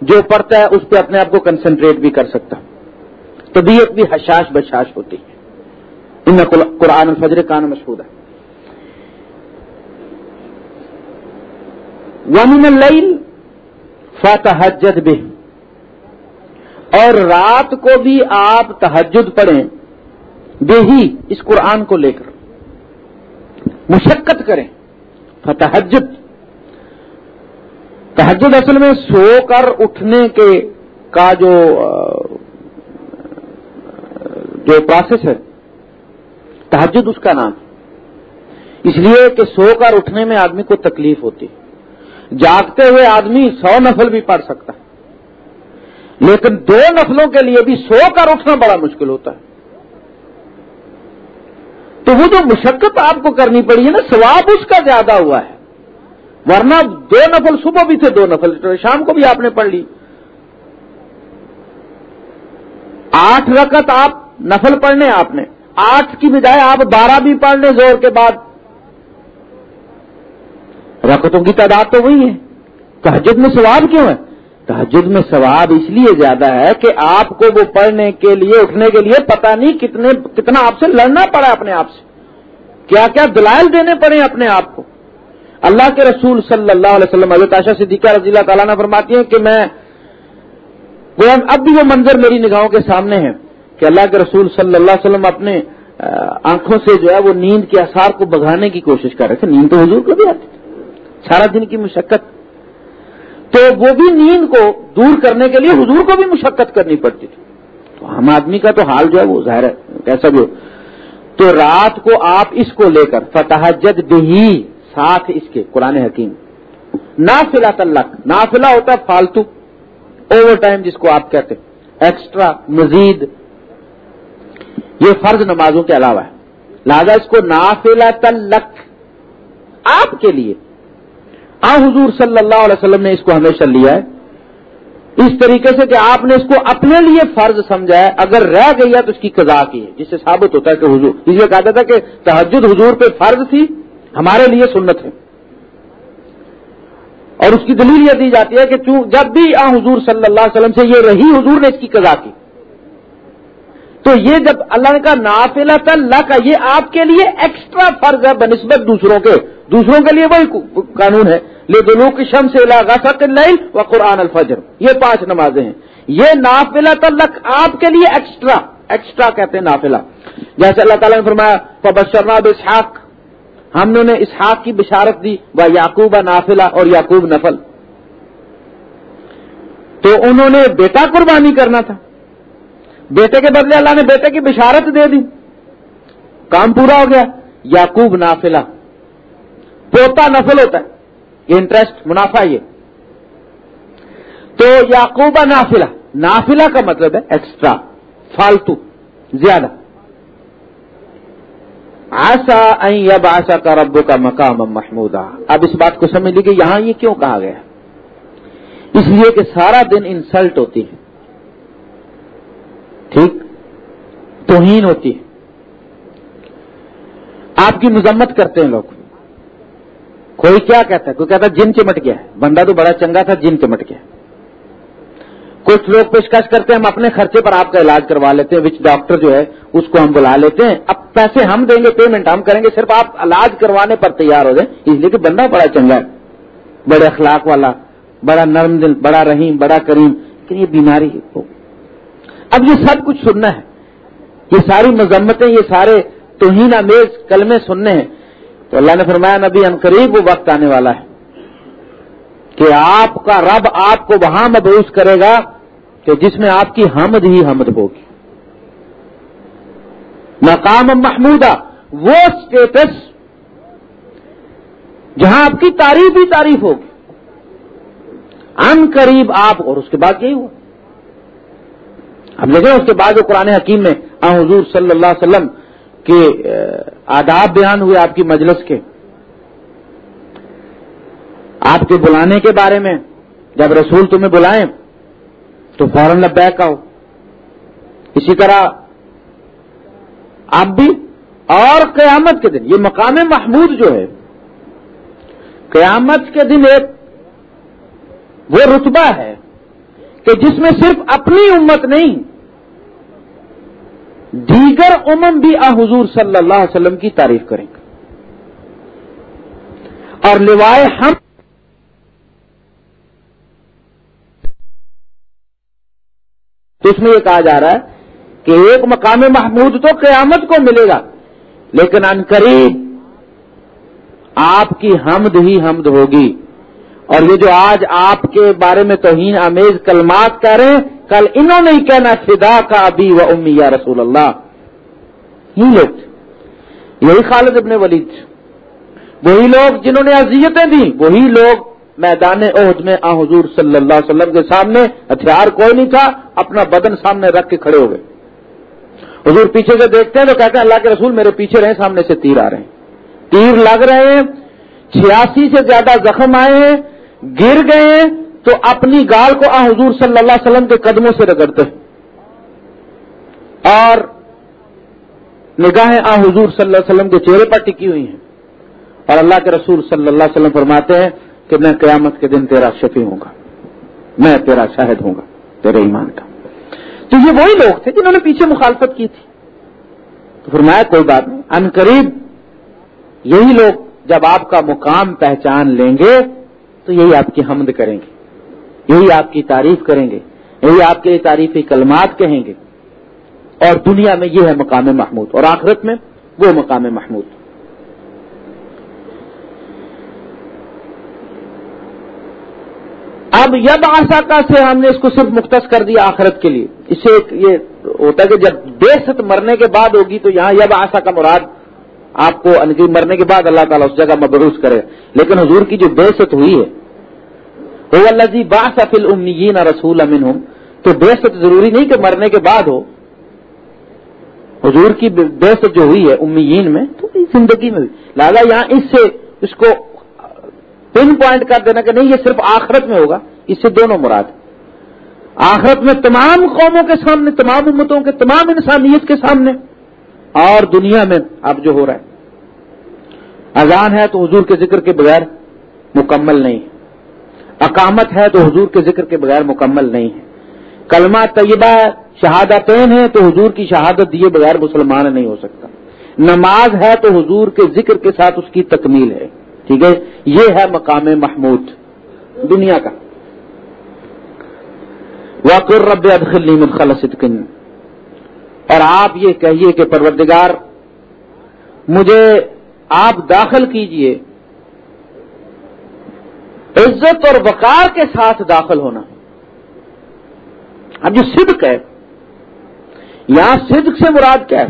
جو پڑھتا ہے اس پہ اپنے آپ کو کنسنٹریٹ بھی کر سکتا طبیعت بھی حشاش بشاش ہوتی ہے۔ ان میں قرآن الفجر کان مشہور ہے۔ ومن اللیل فتحجد بھی اور رات کو بھی آپ تحجد پڑھیں۔ بے اس قرآن کو لے کر۔ مشقت کریں۔ فتحجد۔ تحجد اصل میں سو کر اٹھنے کے کا جو جو پروسیس ہے۔ تحجد اس کا نام۔ اس لیے کہ سو کر اٹھنے میں آدمی کو تکلیف ہوتی۔ جاگتے ہوئے آدمی سو نفل بھی پڑھ سکتا۔ ہے لیکن دو نفلوں کے لیے بھی سو کر اٹھنا بڑا مشکل ہوتا ہے۔ تو وہ جو مشقت آپ کو کرنی پڑی ہے نا سواب اس کا زیادہ ہوا ہے۔ ورنہ دو نفل صبح بھی تھے، دو نفل شام کو بھی آپ نے پڑھ لی۔ آٹھ رکعت آپ نفل پڑھنے آپ نے۔ آٹھ کی بجائے آپ بارہ بھی پڑھ لیں زور کے بعد۔ رکتوں کی تعداد تو وہی ہے۔ تحجد میں ثواب کیوں ہے؟ تحجد میں ثواب اس لیے زیادہ ہے کہ آپ کو وہ پڑھنے کے لیے، اٹھنے کے لیے پتہ نہیں کتنے، کتنا آپ سے لڑنا پڑا اپنے آپ سے۔ کیا کیا دلائل دینے پڑے اپنے آپ کو۔ اللہ کے رسول صلی اللہ علیہ وسلم، حضرت عاشا صدیقہ رضی اللہ تعالیٰ نے فرماتی ہیں کہ میں اب بھی وہ منظر میری نگاہوں کے سامنے ہے کہ اللہ کے رسول صلی اللہ علیہ وسلم اپنے آنکھوں سے جو ہے وہ نیند کے اثار کو بگانے کی کوشش کر رہے تھے۔ نیند تو حضور کو بھی آتی تھی۔ سارا دن کی مشقت۔ تو وہ بھی نیند کو دور کرنے کے لیے حضور کو بھی مشقت کرنی پڑتی تھی۔ تو ہم آدمی کا تو حال جو ہے وہ ظاہر ہے، کیسا بھی ہو۔ تو رات کو آپ اس کو لے کر فتح جد بھی ساتھ اس کے، قرآن حکیم۔ نافلا تلق نافلا ہوتا فالتو اوور ٹائم جس کو آپ کہتے ایکسٹرا مزید۔ یہ فرض نمازوں کے علاوہ ہے۔ لہذا اس کو نافلا تلق آپ کے لیے آ، حضور صلی اللہ علیہ وسلم نے اس کو ہمیشہ لیا ہے۔ اس طریقے سے کہ آپ نے اس کو اپنے لیے فرض سمجھا ہے۔ اگر رہ گئی ہے تو اس کی قضا کی ہے۔ جس سے ثابت ہوتا ہے کہ حضور، اس لیے کہا جاتا کہ تحجد حضور پہ فرض تھی، ہمارے لیے سنت ہے۔ اور اس کی دلیل یہ دی جاتی ہے کہ جب بھی آ، حضور صلی اللہ علیہ وسلم سے یہ رہی، حضور نے اس کی قضا کی۔ تو یہ جب اللہ نے کہا، نافلہ اللہ کا یہ آپ کے لیے ایکسٹرا فرض ہے بنسبت دوسروں کے. دوسروں کے لیے وہی قانون ہے. لے دلو کی شم سے و قرآن الفجر. یہ پانچ نمازیں ہیں. یہ نافلہ تلک آپ کے لیے ایکسٹرا ایکسٹرا کہتے ہیں نافلہ. جیسے اللہ تعالیٰ نے فرمایا پبشرنا اسحاق ہم نے انہیں اسحاق کی بشارت دی. وہ یعقوب نافلہ اور یعقوب نفل. تو انہوں نے بیٹا قربانی کرنا تھا. بیٹے کے بدلے اللہ نے بیٹے کی بشارت دے دی۔ کام پورا ہو گیا۔ یعقوب نافلہ۔ پوتا نفل ہوتا ہے۔ یہ انٹرسٹ منافع یہ۔ تو یعقوبہ نافلہ۔ نافلہ کا مطلب ہے ایکسٹرا فالتو، زیادہ۔ آسا اب آسا کا ربو کا مقام محمود اب اس بات کو سمجھ لی کہ یہاں یہ کیوں کہا گیا؟ اس لیے کہ سارا دن انسلٹ ہوتی ہے۔ ٹھیک؟ توہین ہوتی ہے۔ آپ کی مذمت کرتے ہیں لوگ۔ کوئی کیا کہتا ہے؟ کوئی کہتا ہے جن چمٹ گیا ہے۔ بندہ تو بڑا چنگا تھا، جن چمٹ گیا۔ کچھ لوگ پیشکش کرتے ہیں، ہم اپنے خرچے پر آپ کا علاج کروا لیتے ہیں وچ ڈاکٹر جو ہے، اس کو ہم بلا لیتے ہیں۔ اب پیسے ہم دیں گے پیمنٹ ہم کریں گے، صرف آپ علاج کروانے پر تیار ہو جائیں۔ اس لیے کہ بندہ بڑا چنگا ہے۔ بڑے اخلاق والا، بڑا نرم دل، بڑا رحیم، بڑا کریم۔ لیکن یہ بیماری ہے اب یہ سب کچھ سننا ہے۔ یہ ساری مذمتیں، یہ سارے توہین امیز کلمے سننے ہیں۔ تو اللہ نے فرمایا، نبی ان قریب وہ وقت آنے والا ہے کہ آپ کا رب آپ کو وہاں مبوس کرے گا کہ جس میں آپ کی حمد ہی حمد ہوگی۔ مقام محمودہ، وہ اسٹیٹس جہاں آپ کی تعریف ہی تعریف ہوگی۔ ان قریب آپ، اور اس کے بعد یہی ہوا۔ ہم دیکھیں اس کے بعد جو قرآن حکیم میں حضور صلی اللہ علیہ وسلم کے آداب بیان ہوئے آپ کی مجلس کے۔ آپ کے بلانے کے بارے میں جب رسول تمہیں بلائیں تو فوراً لبیک آؤ۔ اسی طرح آپ بھی اور قیامت کے دن، یہ مقام محمود جو ہے، قیامت کے دن ایک وہ رتبہ ہے کہ جس میں صرف اپنی امت نہیں، دیگر امم بھی آ حضور صلی اللہ علیہ وسلم کی تعریف کریں گے۔ اور لوائے ہم تو اس میں یہ کہا جا رہا ہے کہ ایک مقام محمود تو قیامت کو ملے گا، لیکن ان قریب آپ کی حمد ہی حمد ہوگی۔ اور یہ جو آج آپ کے بارے میں توہین آمیز کلمات کہہ رہے ہیں، کل انہوں نے ہی کہنا فدا کا ابھی و امی یا رسول اللہ. ہی لوگ یہی خالد ابن ولید۔ وہی لوگ جنہوں نے اذیتیں دی وہی لوگ میدان عہد میں، آ، حضور صلی اللہ علیہ وسلم کے سامنے ہتھیار کوئی نہیں تھا، اپنا بدن سامنے رکھ کے کھڑے ہو گئے۔ حضور پیچھے سے دیکھتے ہیں تو کہتے ہیں، اللہ کے رسول میرے پیچھے رہے سامنے سے تیر آ رہے ہیں۔ تیر لگ رہے ہیں، چھیاسی سے زیادہ زخم آئے ہیں گر گئے ہیں تو اپنی گال کو آ حضور صلی اللہ علیہ وسلم کے قدموں سے رگڑتے اور نگاہیں آ حضور صلی اللہ علیہ وسلم کے چہرے پر ٹکی ہوئی ہیں اور اللہ کے رسول صلی اللہ علیہ وسلم فرماتے ہیں کہ میں قیامت کے دن تیرا شفیع ہوں گا، میں تیرا شاہد ہوں گا، تیرے ایمان کا۔ تو یہ وہی لوگ تھے جنہوں نے پیچھے مخالفت کی تھی۔ تو فرمایا، کوئی بات نہیں، ان قریب یہی لوگ جب آپ کا مقام پہچان لیں گے تو یہی آپ کی حمد کریں گے، یہی آپ کی تعریف کریں گے، یہی آپ کے تعریفی کلمات کہیں گے۔ اور دنیا میں یہ ہے مقام محمود، اور آخرت میں وہ مقام محمود۔ اب یب آسا کا سے ہم نے اس کو صرف مختص کر دیا آخرت کے لیے۔ اس سے یہ ہوتا ہے کہ جب بے ست مرنے کے بعد ہوگی تو یہاں یب آسا کا مراد آپ کو مرنے کے بعد اللہ تعالیٰ اس جگہ مبروس کرے۔ لیکن حضور کی جو بے ست ہوئی ہے وہ اللہ جی باسفل امین رسول امن ہوں تو بے ست ضروری نہیں کہ مرنے کے بعد ہو۔ حضور کی بے ست جو ہوئی ہے امیین میں، تو زندگی میں لالا یہاں اس سے اس کو پن پوائنٹ کر دینا کہ نہیں، یہ صرف آخرت میں ہوگا، اس سے دونوں مراد۔ آخرت میں تمام قوموں کے سامنے، تمام امتوں کے، تمام انسانیت کے سامنے۔ اور دنیا میں اب جو ہو رہا ہے۔ اذان ہے تو حضور کے ذکر کے بغیر مکمل نہیں ہے۔ اقامت ہے تو حضور کے ذکر کے بغیر مکمل نہیں ہے۔ کلمہ طیبہ شہادتین ہے تو حضور کی شہادت دیے بغیر مسلمان نہیں ہو سکتا۔ نماز ہے تو حضور کے ذکر کے ساتھ اس کی تکمیل ہے۔ ٹھیک ہے؟ یہ ہے مقام محمود۔ دنیا کا۔ واقر رب ادخلی من خلصدکن اور آپ یہ کہیے کہ پروردگار، مجھے آپ داخل کیجیے۔ عزت اور وقار کے ساتھ داخل ہونا۔ اب جو صدق ہے، یہاں صدق سے مراد کیا ہے؟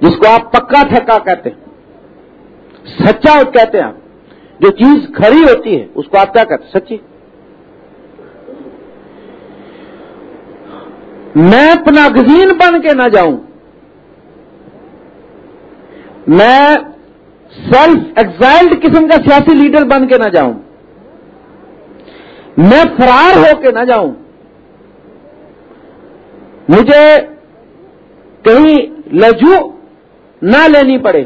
جس کو آپ پکا ٹھکا کہتے ہیں، سچا کہتے ہیں جو چیز کھڑی ہوتی ہے، اس کو آپ کیا کہتے ہیں؟ سچی۔ میں اپنا گزین بن کے نہ جاؤں۔ میں سیلف ایگزائلڈ قسم کا سیاسی لیڈر بن کے نہ جاؤں۔ میں فرار ہو کے نہ جاؤں۔ مجھے کہیں لجو نہ لینی پڑے۔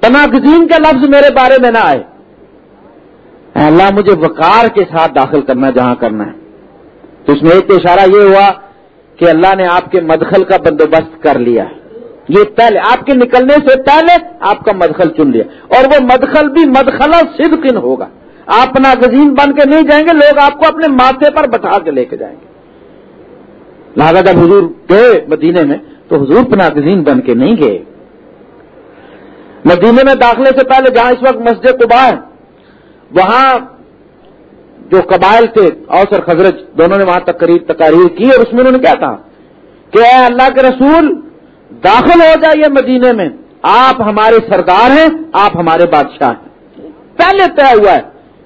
تناگزین کا لفظ میرے بارے میں نہ آئے۔ اللہ، مجھے وقار کے ساتھ داخل کرنا، جہاں کرنا ہے۔ تو اس میں ایک اشارہ یہ ہوا کہ اللہ نے آپ کے مدخل کا بندوبست کر لیا۔ یہ پہلے آپ کے نکلنے سے پہلے آپ کا مدخل چن لیا۔ اور وہ مدخل بھی مدخلا صدقن ہوگا۔ آپ ناگزین بن کے نہیں جائیں گے، لوگ آپ کو اپنے ماتھے پر بٹھا کے لے کے جائیں گے۔ لہٰذا جب حضور گئے مدینے میں، تو حضور پناگزین بن کے نہیں گئے۔ مدینے میں داخلے سے پہلے جہاں اس وقت مسجد قبا ہے، وہاں جو قبائل تھے اوسر خزرج، دونوں نے وہاں تقریر تقاریر کی اور اس میں انہوں نے کیا کہا کہ اے اللہ کے رسول، داخل ہو جائیے مدینے میں۔ آپ ہمارے سردار ہیں، آپ ہمارے بادشاہ ہیں۔ پہلے طے ہوا ہے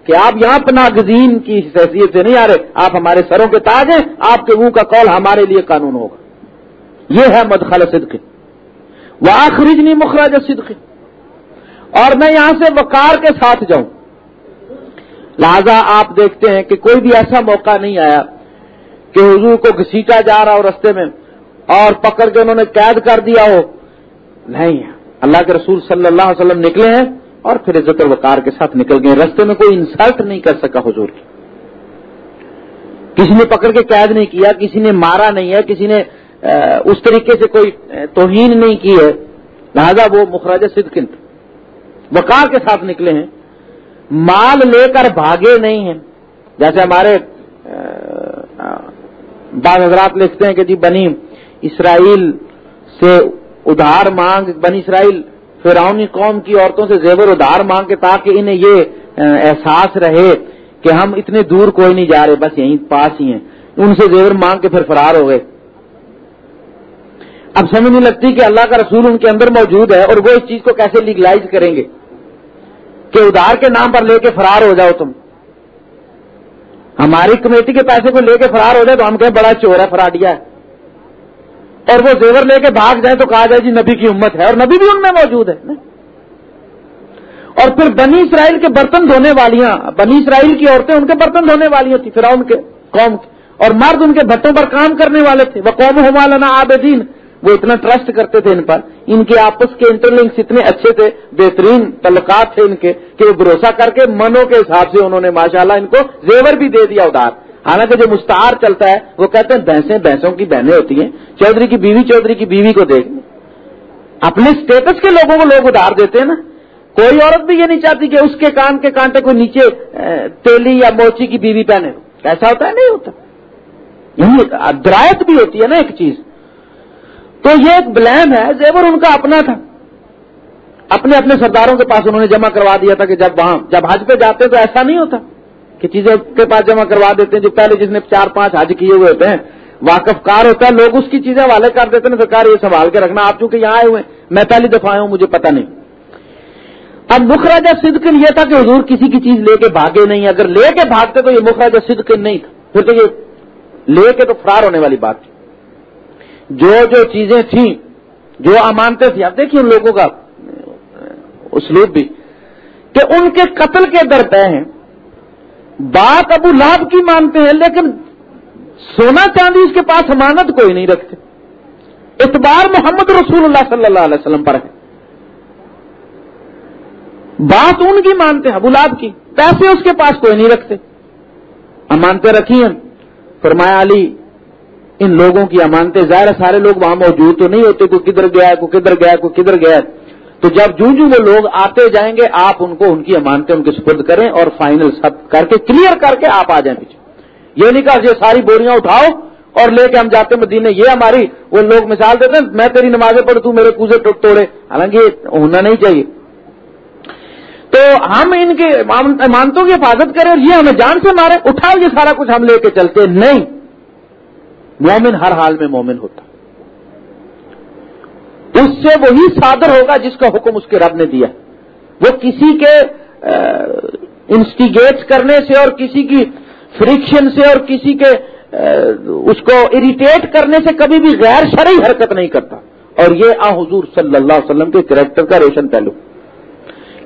کہ آپ یہاں پناگزین کی حیثیت سے نہیں آ رہے۔ آپ ہمارے سروں کے تاج ہیں، آپ کے منہ کا کال ہمارے لیے قانون ہوگا۔ یہ ہے مدخل صدق۔ وہ آخری مخراج صدق۔ اور میں یہاں سے وقار کے ساتھ جاؤں۔ لہذا آپ دیکھتے ہیں کہ کوئی بھی ایسا موقع نہیں آیا کہ حضور کو گھسیٹا جا رہا ہو رستے میں اور پکڑ کے انہوں نے قید کر دیا ہو۔ نہیں، اللہ کے رسول صلی اللہ علیہ وسلم نکلے ہیں اور پھر عزت الوقار کے ساتھ نکل گئے۔ رستے میں کوئی انسلٹ نہیں کر سکا حضور کی۔ کسی نے پکڑ کے قید نہیں کیا، کسی نے مارا نہیں ہے، کسی نے اس طریقے سے کوئی توہین نہیں کی ہے۔ لہذا وہ مخراج صدقن وقار کے ساتھ نکلے ہیں۔ مال لے کر بھاگے نہیں ہیں۔ جیسے ہمارے بعض حضرات لکھتے ہیں کہ جی بنی اسرائیل سے ادھار مانگ، بنی اسرائیل فرعونی قوم کی عورتوں سے زیور ادھار مانگ کے تاکہ انہیں یہ احساس رہے کہ ہم اتنے دور کوئی نہیں جا رہے، بس یہیں پاس ہی ہیں۔ ان سے زیور مانگ کے پھر فرار ہو گئے۔ اب سمجھ نہیں لگتی کہ اللہ کا رسول ان کے اندر موجود ہے اور وہ اس چیز کو کیسے لیگلائز کریں گے۔ کہ ادھار کے نام پر لے کے فرار ہو جاؤ تم۔ ہماری کمیٹی کے پیسے کو لے کے فرار ہو جائے تو ہم کہیں بڑا چور ہے، فراڈیا ہے۔ اور وہ زیور لے کے بھاگ جائیں تو کہا جائے جی نبی کی امت ہے اور نبی بھی ان میں موجود ہے۔ اور پھر بنی اسرائیل کے برتن دھونے والیاں، بنی اسرائیل کی عورتیں ان کے برتن دھونے والی تھی فراؤن کے قوم کی اور مرد ان کے بھٹوں پر کام کرنے والے تھے۔ وہ قوم ہمالانا آبدین وہ اتنا ٹرسٹ کرتے تھے ان پر، ان کے آپس کے انٹرلنکس اتنے اچھے تھے، بہترین تعلقات تھے ان کے، کہ وہ بھروسہ کر کے منوں کے حساب سے انہوں نے ماشاءاللہ ان کو زیور بھی دے دیا ادار۔ حالانکہ جو مستعار چلتا ہے، وہ کہتے ہیں بھینسیں بھینسوں کی بہنیں ہوتی ہیں۔ چودھری کی بیوی چودھری کی بیوی کو دیکھ۔ اپنے اسٹیٹس کے لوگوں کو لوگ ادار دیتے ہیں نا۔ کوئی عورت بھی یہ نہیں چاہتی کہ اس کے کان کے کانٹے کو نیچے تیلی یا موچی کی بیوی پہنے۔ ایسا ہوتا ہے؟ نہیں ہوتا۔ یعنی درایت بھی ہوتی ہے نا ایک چیز۔ تو یہ ایک بلیم ہے، زیور ان کا اپنا تھا۔ اپنے اپنے سرداروں کے پاس انہوں نے جمع کروا دیا تھا کہ جب وہاں، جب حج پہ جاتے تو ایسا نہیں ہوتا کہ چیزیں کے پاس جمع کروا دیتے ہیں۔ جو پہلے جس نے چار پانچ حج کیے ہوئے ہوتے ہیں، واقف کار ہوتا ہے، لوگ اس کی چیزیں والے کر دیتے ہیں، سرکار یہ سنبھال کے رکھنا۔ آپ چونکہ یہاں آئے ہوئے میں پہلی دفعہ آیا ہوں، مجھے پتا نہیں۔ اب مخراجہ صدقن یہ تھا کہ حضور کسی کی چیز لے کے بھاگے نہیں، اگر لے کے بھاگتے تو یہ مخراجہ صدقن نہیں تھا۔ پھر تو یہ لے کے تو فرار ہونے والی بات تھی۔ جو جو چیزیں تھیں، جو امانتے تھیں، اب دیکھیے ان لوگوں کا اسلوب بھی، کہ ان کے قتل کے در طے ہیں۔ بات ابو لاب کی مانتے ہیں، لیکن سونا چاندی اس کے پاس امانت کوئی نہیں رکھتے۔ اتبار محمد رسول اللہ صلی اللہ علیہ وسلم پر ہے۔ بات ان کی مانتے ہیں، ابو لاب کی۔ پیسے اس کے پاس کوئی نہیں رکھتے۔ امانتے رکھی ہیں۔ فرمایا علی ان لوگوں کی امانتیں، ظاہر سارے لوگ وہاں موجود تو نہیں ہوتے، کوئی کدھر گیا، کوئی کدھر گیا، کوئی کدھر گیا۔ تو جب جو جو وہ لوگ آتے جائیں گے، آپ ان کو ان کی امانتیں ان کے سپرد کریں اور فائنل سب کر کے کلیئر کر کے آپ آ جائیں پیچھے۔ یہ نہیں کہا یہ ساری بوریاں اٹھاؤ اور لے کے ہم جاتے مدینے، یہ ہماری، وہ لوگ مثال دیتے ہیں، میں تیری نمازیں پڑھ تو میرے کوزے توڑے۔ حالانکہ ہونا نہیں چاہیے۔ تو ہم ان کے امانتوں کی حفاظت کریں اور یہ ہمیں جان سے مارے اٹھاؤ یہ سارا کچھ ہم لے کے چلتے نہیں۔ مومن ہر حال میں مومن ہوتا اس سے وہی صادر ہوگا جس کا حکم اس کے رب نے دیا وہ کسی کے انسٹیگیٹ کرنے سے اور کسی کی فرکشن سے اور کسی کے اس کو اریٹیٹ کرنے سے کبھی بھی غیر شرعی حرکت نہیں کرتا۔ اور یہ آ، حضور صلی اللہ علیہ وسلم کے کریکٹر کا روشن پہلو۔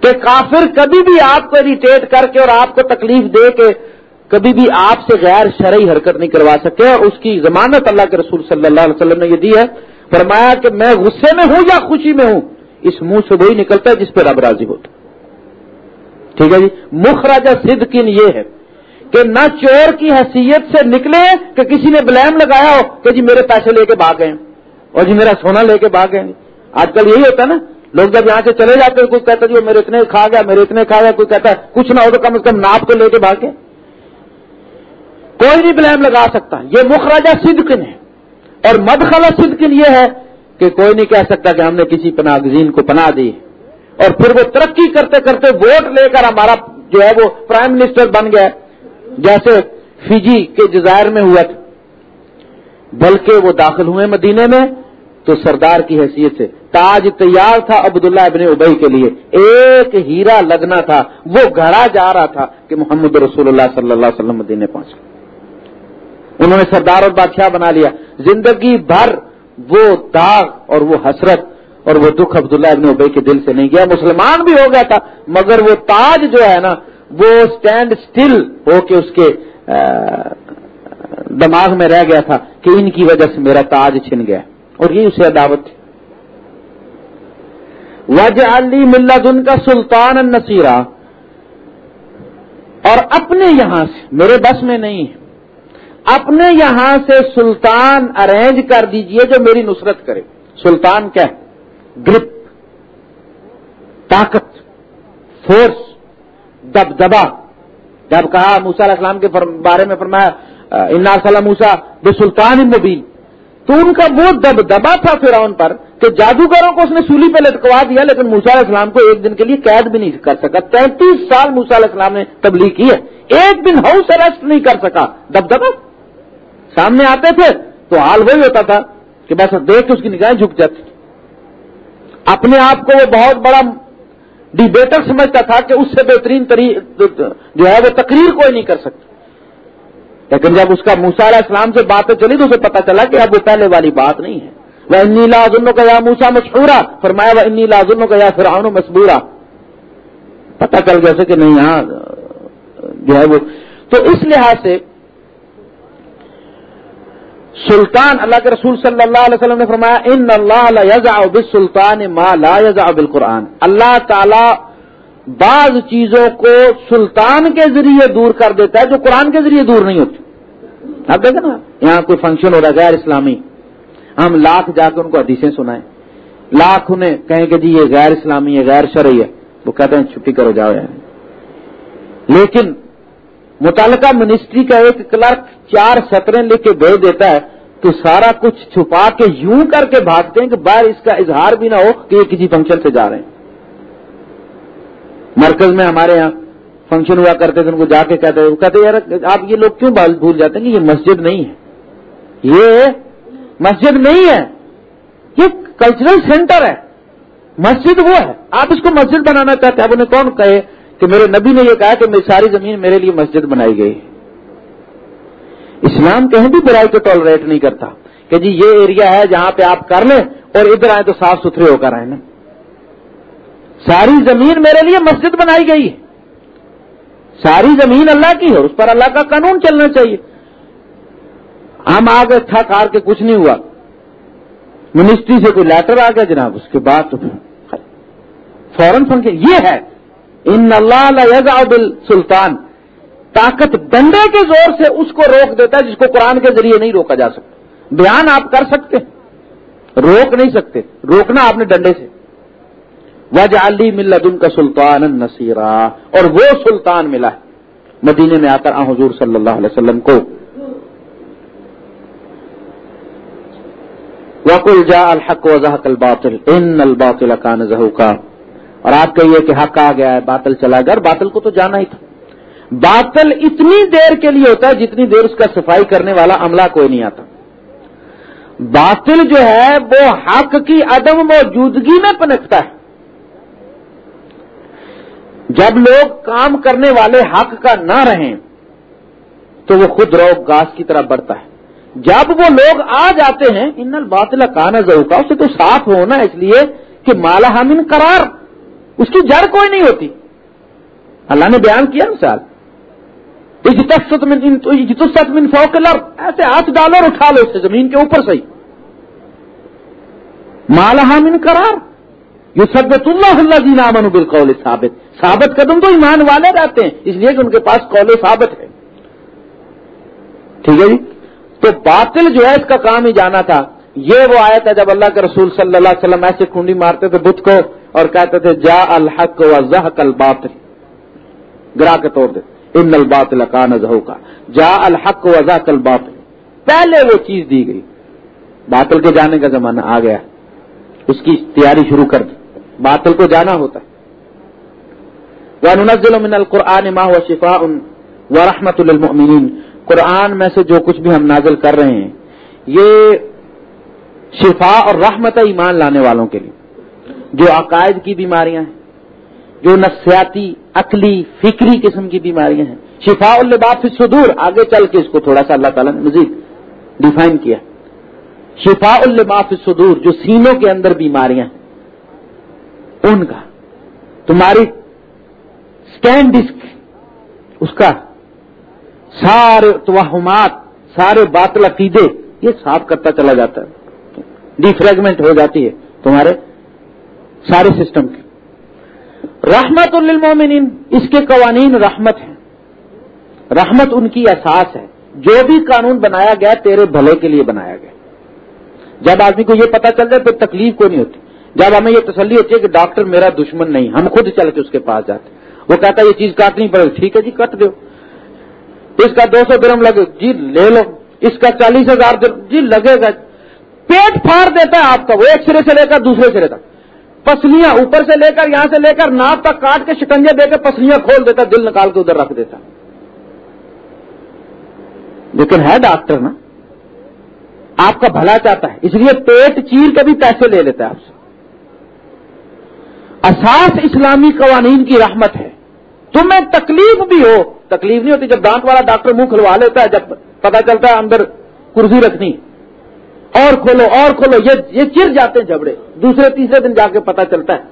کہ کافر کبھی بھی آپ کو اریٹیٹ کر کے اور آپ کو تکلیف دے کے کبھی بھی آپ سے غیر شرعی حرکت نہیں کروا سکے اور اس کی ضمانت اللہ کے رسول صلی اللہ علیہ وسلم نے یہ دی ہے۔ فرمایا کہ میں غصے میں ہوں یا خوشی میں ہوں؟ اس منہ سے وہی نکلتا ہے جس پہ رب راضی ہوتا ٹھیک ہے جی؟ مخراجہ صدقین یہ ہے کہ نہ چور کی حیثیت سے نکلے کہ کسی نے بلیم لگایا ہو کہ جی میرے پیسے لے کے بھاگ گئے اور جی میرا سونا لے کے بھاگ گئے آج کل یہی ہوتا ہے نا، لوگ جب یہاں سے چلے جاتے ہیں، کوئی کہتا ہے جی وہ میرے اتنے کھا گیا، میرے اتنے کھا گیا، کوئی کہتا ہے کچھ نہ ہو تو کم از کم ناپ کو لے کے بھاگے کوئی نہیں بلیم لگا سکتا یہ مخراجہ صدقن ہے۔ اور مدخلا صدقن یہ ہے کہ کوئی نہیں کہہ سکتا کہ ہم نے کسی پناہ گزین کو پناہ دی۔ اور پھر وہ ترقی کرتے کرتے ووٹ لے کر ہمارا جو ہے وہ پرائم منسٹر بن گیا۔ جیسے فیجی کے جزائر میں ہوا تھا۔ بلکہ وہ داخل ہوئے مدینے میں تو سردار کی حیثیت سے۔ تاج تیار تھا عبداللہ ابن ابئی کے لیے۔ ایک ہیرا لگنا تھا۔ وہ گھڑا جا رہا تھا کہ محمد رسول اللہ صلی اللہ علیہ وسلم مدینے پہنچا انہوں نے سردار اور بادشاہ بنا لیا۔ زندگی بھر وہ داغ اور وہ حسرت اور وہ دکھ عبداللہ ابن ابئی کے دل سے نہیں گیا۔ مسلمان بھی ہو گیا تھا، مگر وہ تاج جو ہے نا، وہ اسٹینڈ اسٹل ہو کے اس کے دماغ میں رہ گیا تھا کہ ان کی وجہ سے میرا تاج چھن گیا۔ اور یہ اسے عداوت تھی۔ وجہ علی ملت ان کا سلطان النصیرہ اور اپنے یہاں سے، میرے بس میں نہیں اپنے یہاں سے سلطان ارینج کر دیجیے جو میری نصرت کرے۔ سلطان کیا گرپ، طاقت فورس دب دبا جب کہا موسا علیہ السلام کے بارے میں فرمایا انا صلاح موسا بے سلطان مبین تو ان کا وہ دب دبا تھا فرعون پر کہ جادوگروں کو اس نے سولی پہ لٹکوا دیا، لیکن موسا علیہ السلام کو ایک دن کے لیے قید بھی نہیں کر سکا۔ تینتیس سال موسا علیہ السلام نے تبلیغ کی ہے۔ ایک دن ہاؤس اریسٹ نہیں کر سکا۔ دب دبا سامنے آتے تھے تو حال وہی ہوتا تھا کہ بس دیکھ کے اس کی نگاہیں جھک جاتی اپنے آپ کو وہ بہت بڑا ڈیبیٹر سمجھتا تھا کہ اس سے بہترین جو ہے وہ تقریر کوئی نہیں کر سکتا۔ لیکن جب اس کا موسا علیہ السلام سے باتیں چلی تو اسے پتا چلا کہ اب وہ پہلے والی بات نہیں ہے۔ وہ انی لازنوں کا یا موسا مشہورا۔ فرمایا وہ انی لازنوں کا یا فرعون مسبورا پتا چل جیسے کہ نہیں یہاں جو ہے وہ۔ تو اس لحاظ سے سلطان اللہ کے رسول صلی اللہ علیہ وسلم نے فرمایا، ان اللہ یزا سلطان ما لا یزا بالقرآن. اللہ تعالی بعض چیزوں کو سلطان کے ذریعے دور کر دیتا ہے جو قرآن کے ذریعے دور نہیں ہوتی۔ آپ دیکھیں نا، یہاں کوئی فنکشن ہو رہا ہے غیر اسلامی۔ ہم لاکھ جا کے ان کو حدیثیں سنائیں۔ لاکھ انہیں کہیں کہ جی یہ غیر اسلامی ہے، غیر شرعی ہے۔ وہ کہتے ہیں، چھٹی کرو، جاؤ یار لیکن متعلقہ منسٹری کا ایک کلرک چار سطریں لکھ کے بھیج دیتا ہے تو سارا کچھ چھپا کے یوں کر کے بھاگتے ہیں کہ باہر اس کا اظہار بھی نہ ہو کہ یہ کسی فنکشن سے جا رہے ہیں۔ مرکز میں ہمارے یہاں فنکشن ہوا کرتے تھے، ان کو جا کے کہتے وہ کہتے یار، آپ یہ لوگ کیوں بھول جاتے ہیں کہ یہ مسجد نہیں ہے؟ یہ مسجد نہیں ہے، یہ کلچرل سینٹر ہے۔ مسجد وہ ہے۔ آپ اس کو مسجد بنانا چاہتے ہیں اب انہیں کون کہے؟ کہ میرے نبی نے یہ کہا کہ میری ساری زمین میرے لیے مسجد بنائی گئی۔ اسلام کہیں بھی برائی کو ٹالریٹ نہیں کرتا کہ جی یہ ایریا ہے جہاں پہ آپ کر لیں اور ادھر آئے تو صاف ستھرے ہو کر آئے نا۔ ساری زمین میرے لیے مسجد بنائی گئی۔ ہے ساری زمین اللہ کی ہے اس پر اللہ کا قانون چلنا چاہیے۔ ہم آگے تھا کار کے کچھ نہیں ہوا۔ منسٹری سے کوئی لیٹر آ گیا جناب، اس کے بعد تو فوراً فنکشن یہ ہے۔ ان اللہ بل سلطان طاقت ڈنڈے کے زور سے اس کو روک دیتا ہے جس کو قرآن کے ذریعے نہیں روکا جا سکتا۔ بیان آپ کر سکتے روک نہیں سکتے۔ روکنا آپ نے ڈنڈے سے۔ وج علی ملدن کا سلطان نصیرہ اور وہ سلطان ملا ہے۔ مدینے میں آ کر حضور صلی اللہ علیہ وسلم کو۔ وکل جا الحق وضحق الباطل۔ ان الباطل کان زہو کا اور آپ کہیے کہ حق آ گیا ہے، باطل چلا گیا باطل کو تو جانا ہی تھا۔ باطل اتنی دیر کے لیے ہوتا ہے جتنی دیر اس کا صفائی کرنے والا عملہ کوئی نہیں آتا۔ باطل جو ہے، وہ حق کی عدم موجودگی میں پنکتا ہے۔ جب لوگ کام کرنے والے حق کا نہ رہیں، تو وہ خود روک گاس کی طرح بڑھتا ہے۔ جب وہ لوگ آ جاتے ہیں، ان الباطل کانا ضرور کا اسے تو صاف ہونا اس لیے کہ مالا ہمن قرار۔ اس کی جڑ کوئی نہیں ہوتی۔ اللہ نے بیان کیا مثال۔ من فوق الارض۔ ایسے ہاتھ ڈالو اور اٹھا لو اسے زمین کے اوپر سے مالا ہمن قرار یہ سب اللہ اللہ جی نامن بالقول ثابت۔ ثابت قدم تو ایمان والے رہتے ہیں، اس لیے کہ ان کے پاس قول ثابت ہے۔ ٹھیک ہے جی؟ تو باطل جو ہے، اس کا کام ہی جانا تھا۔ یہ وہ آیا تھا جب اللہ کے رسول صلی اللہ علیہ وسلم ایسے کنڈی مارتے تھے، بت کو اور کہتے تھے، جا الحق و زحق الباطل۔ گرا کے توڑ دے ان الباطل کان زہو کا جا الحق و زحق الباطل۔ پہلے وہ چیز دی گئی۔ باطل کے جانے کا زمانہ آ گیا۔ اس کی تیاری شروع کر دی۔ باطل کو جانا ہوتا۔ ہے وَنُنَزِّلُ مِنَ الْقُرْآنِ مَا هُوَ شِفَاءٌ وَرَحْمَةٌ لِلْمُؤْمِنِينَ۔ قرآن میں سے جو کچھ بھی ہم نازل کر رہے ہیں، یہ شفا اور رحمت ایمان لانے والوں کے لیے۔ جو عقائد کی بیماریاں ہیں، جو نفسیاتی، عقلی، فکری قسم کی بیماریاں ہیں۔ شفا الباف صدور آگے چل کے اس کو تھوڑا سا اللہ تعالیٰ نے مزید ڈیفائن کیا۔ شفا الماف صدور جو سینوں کے اندر بیماریاں ہیں، ان کا۔ تمہاری اسکین ڈسک اس کا۔ سارے توہمات، سارے باطل عقیدے، یہ صاف کرتا چلا جاتا ہے۔ ڈی فریگمنٹ ہو جاتی ہے۔ تمہارے سارے سسٹم کی رحمت للمومنین اس کے قوانین رحمت ہیں۔ رحمت ان کی احساس ہے۔ جو بھی قانون بنایا گیا، تیرے بھلے کے لیے بنایا گیا۔ جب آدمی کو یہ پتا چل جائے تو تکلیف کو نہیں ہوتی۔ جب ہمیں یہ تسلی ہوتی ہے کہ ڈاکٹر میرا دشمن نہیں، ہم خود چل کے اس کے پاس جاتے وہ کہتا ہے، یہ چیز کاٹنی پڑے گی ٹھیک ہے جی کٹ دو۔ اس کا دو سو گرم لگے جی لے لو۔ اس کا چالیس ہزار جی لگے گا۔ پیٹ پھاڑ دیتا ہے آپ کا، وہ ایک سرے سے لے کر دوسرے سرے تک پسلیاں اوپر سے لے کر یہاں سے لے کر ناپ تک کاٹ کے شکنجے دے کر پسلیاں کھول دیتا، دل نکال کے ادھر رکھ دیتا۔ لیکن ہے ڈاکٹر نا، آپ کا بھلا چاہتا ہے، اس لیے پیٹ چیر کے بھی پیسے لے لیتا ہے آپ سے۔ اساس اسلامی قوانین کی رحمت ہے۔ تمہیں تکلیف بھی ہو، تکلیف نہیں ہوتی جب دانت والا ڈاکٹر منہ کھلوا لیتا ہے، جب پتا چلتا ہے اندر کرسی رکھنی۔ اور کھولو اور کھولو، یہ چر جاتے ہیں جھبڑے دوسرے، تیسرے دن جا کے پتا چلتا ہے۔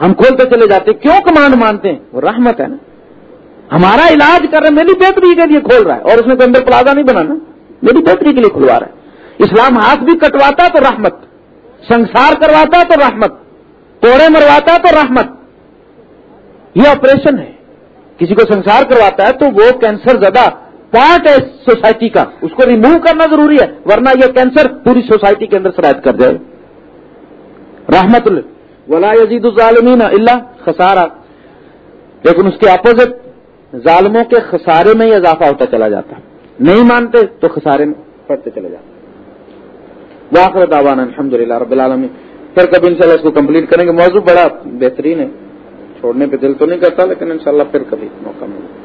ہم کھولتے چلے جاتے کیوں کمانڈ مانتے ہیں؟ وہ رحمت ہے نا۔ ہمارا علاج کر رہے میری بہتری کے لیے کھول رہا ہے۔ اور اس نے کوئی اندر پلازا نہیں بنانا۔ میری بہتری کے لیے کھلوا رہا ہے۔ اسلام ہاتھ بھی کٹواتا تو رحمت۔ سنسار کرواتا تو رحمت۔ توڑے مرواتا تو رحمت۔ یہ آپریشن ہے۔ کسی کو سنسار کرواتا ہے تو وہ کینسر زدہ پارٹ ہے سوسائٹی کا اس کو ریموو کرنا ضروری ہے ورنہ یہ کینسر پوری سوسائٹی کے اندر شرائط کر جائے رحمت اللہ ولا یزید الظالمین اللہ خسارہ لیکن اس کے اپوزٹ ظالموں کے خسارے میں ہی اضافہ ہوتا چلا جاتا نہیں مانتے تو خسارے میں پڑتے چلے جاتے واخر دعوانا الحمد للہ رب العالمین پھر کبھی انشاءاللہ اس کو کمپلیٹ کریں گے موضوع بڑا بہترین ہے چھوڑنے پہ دل تو نہیں کرتا لیکن انشاءاللہ پھر کبھی موقع ملے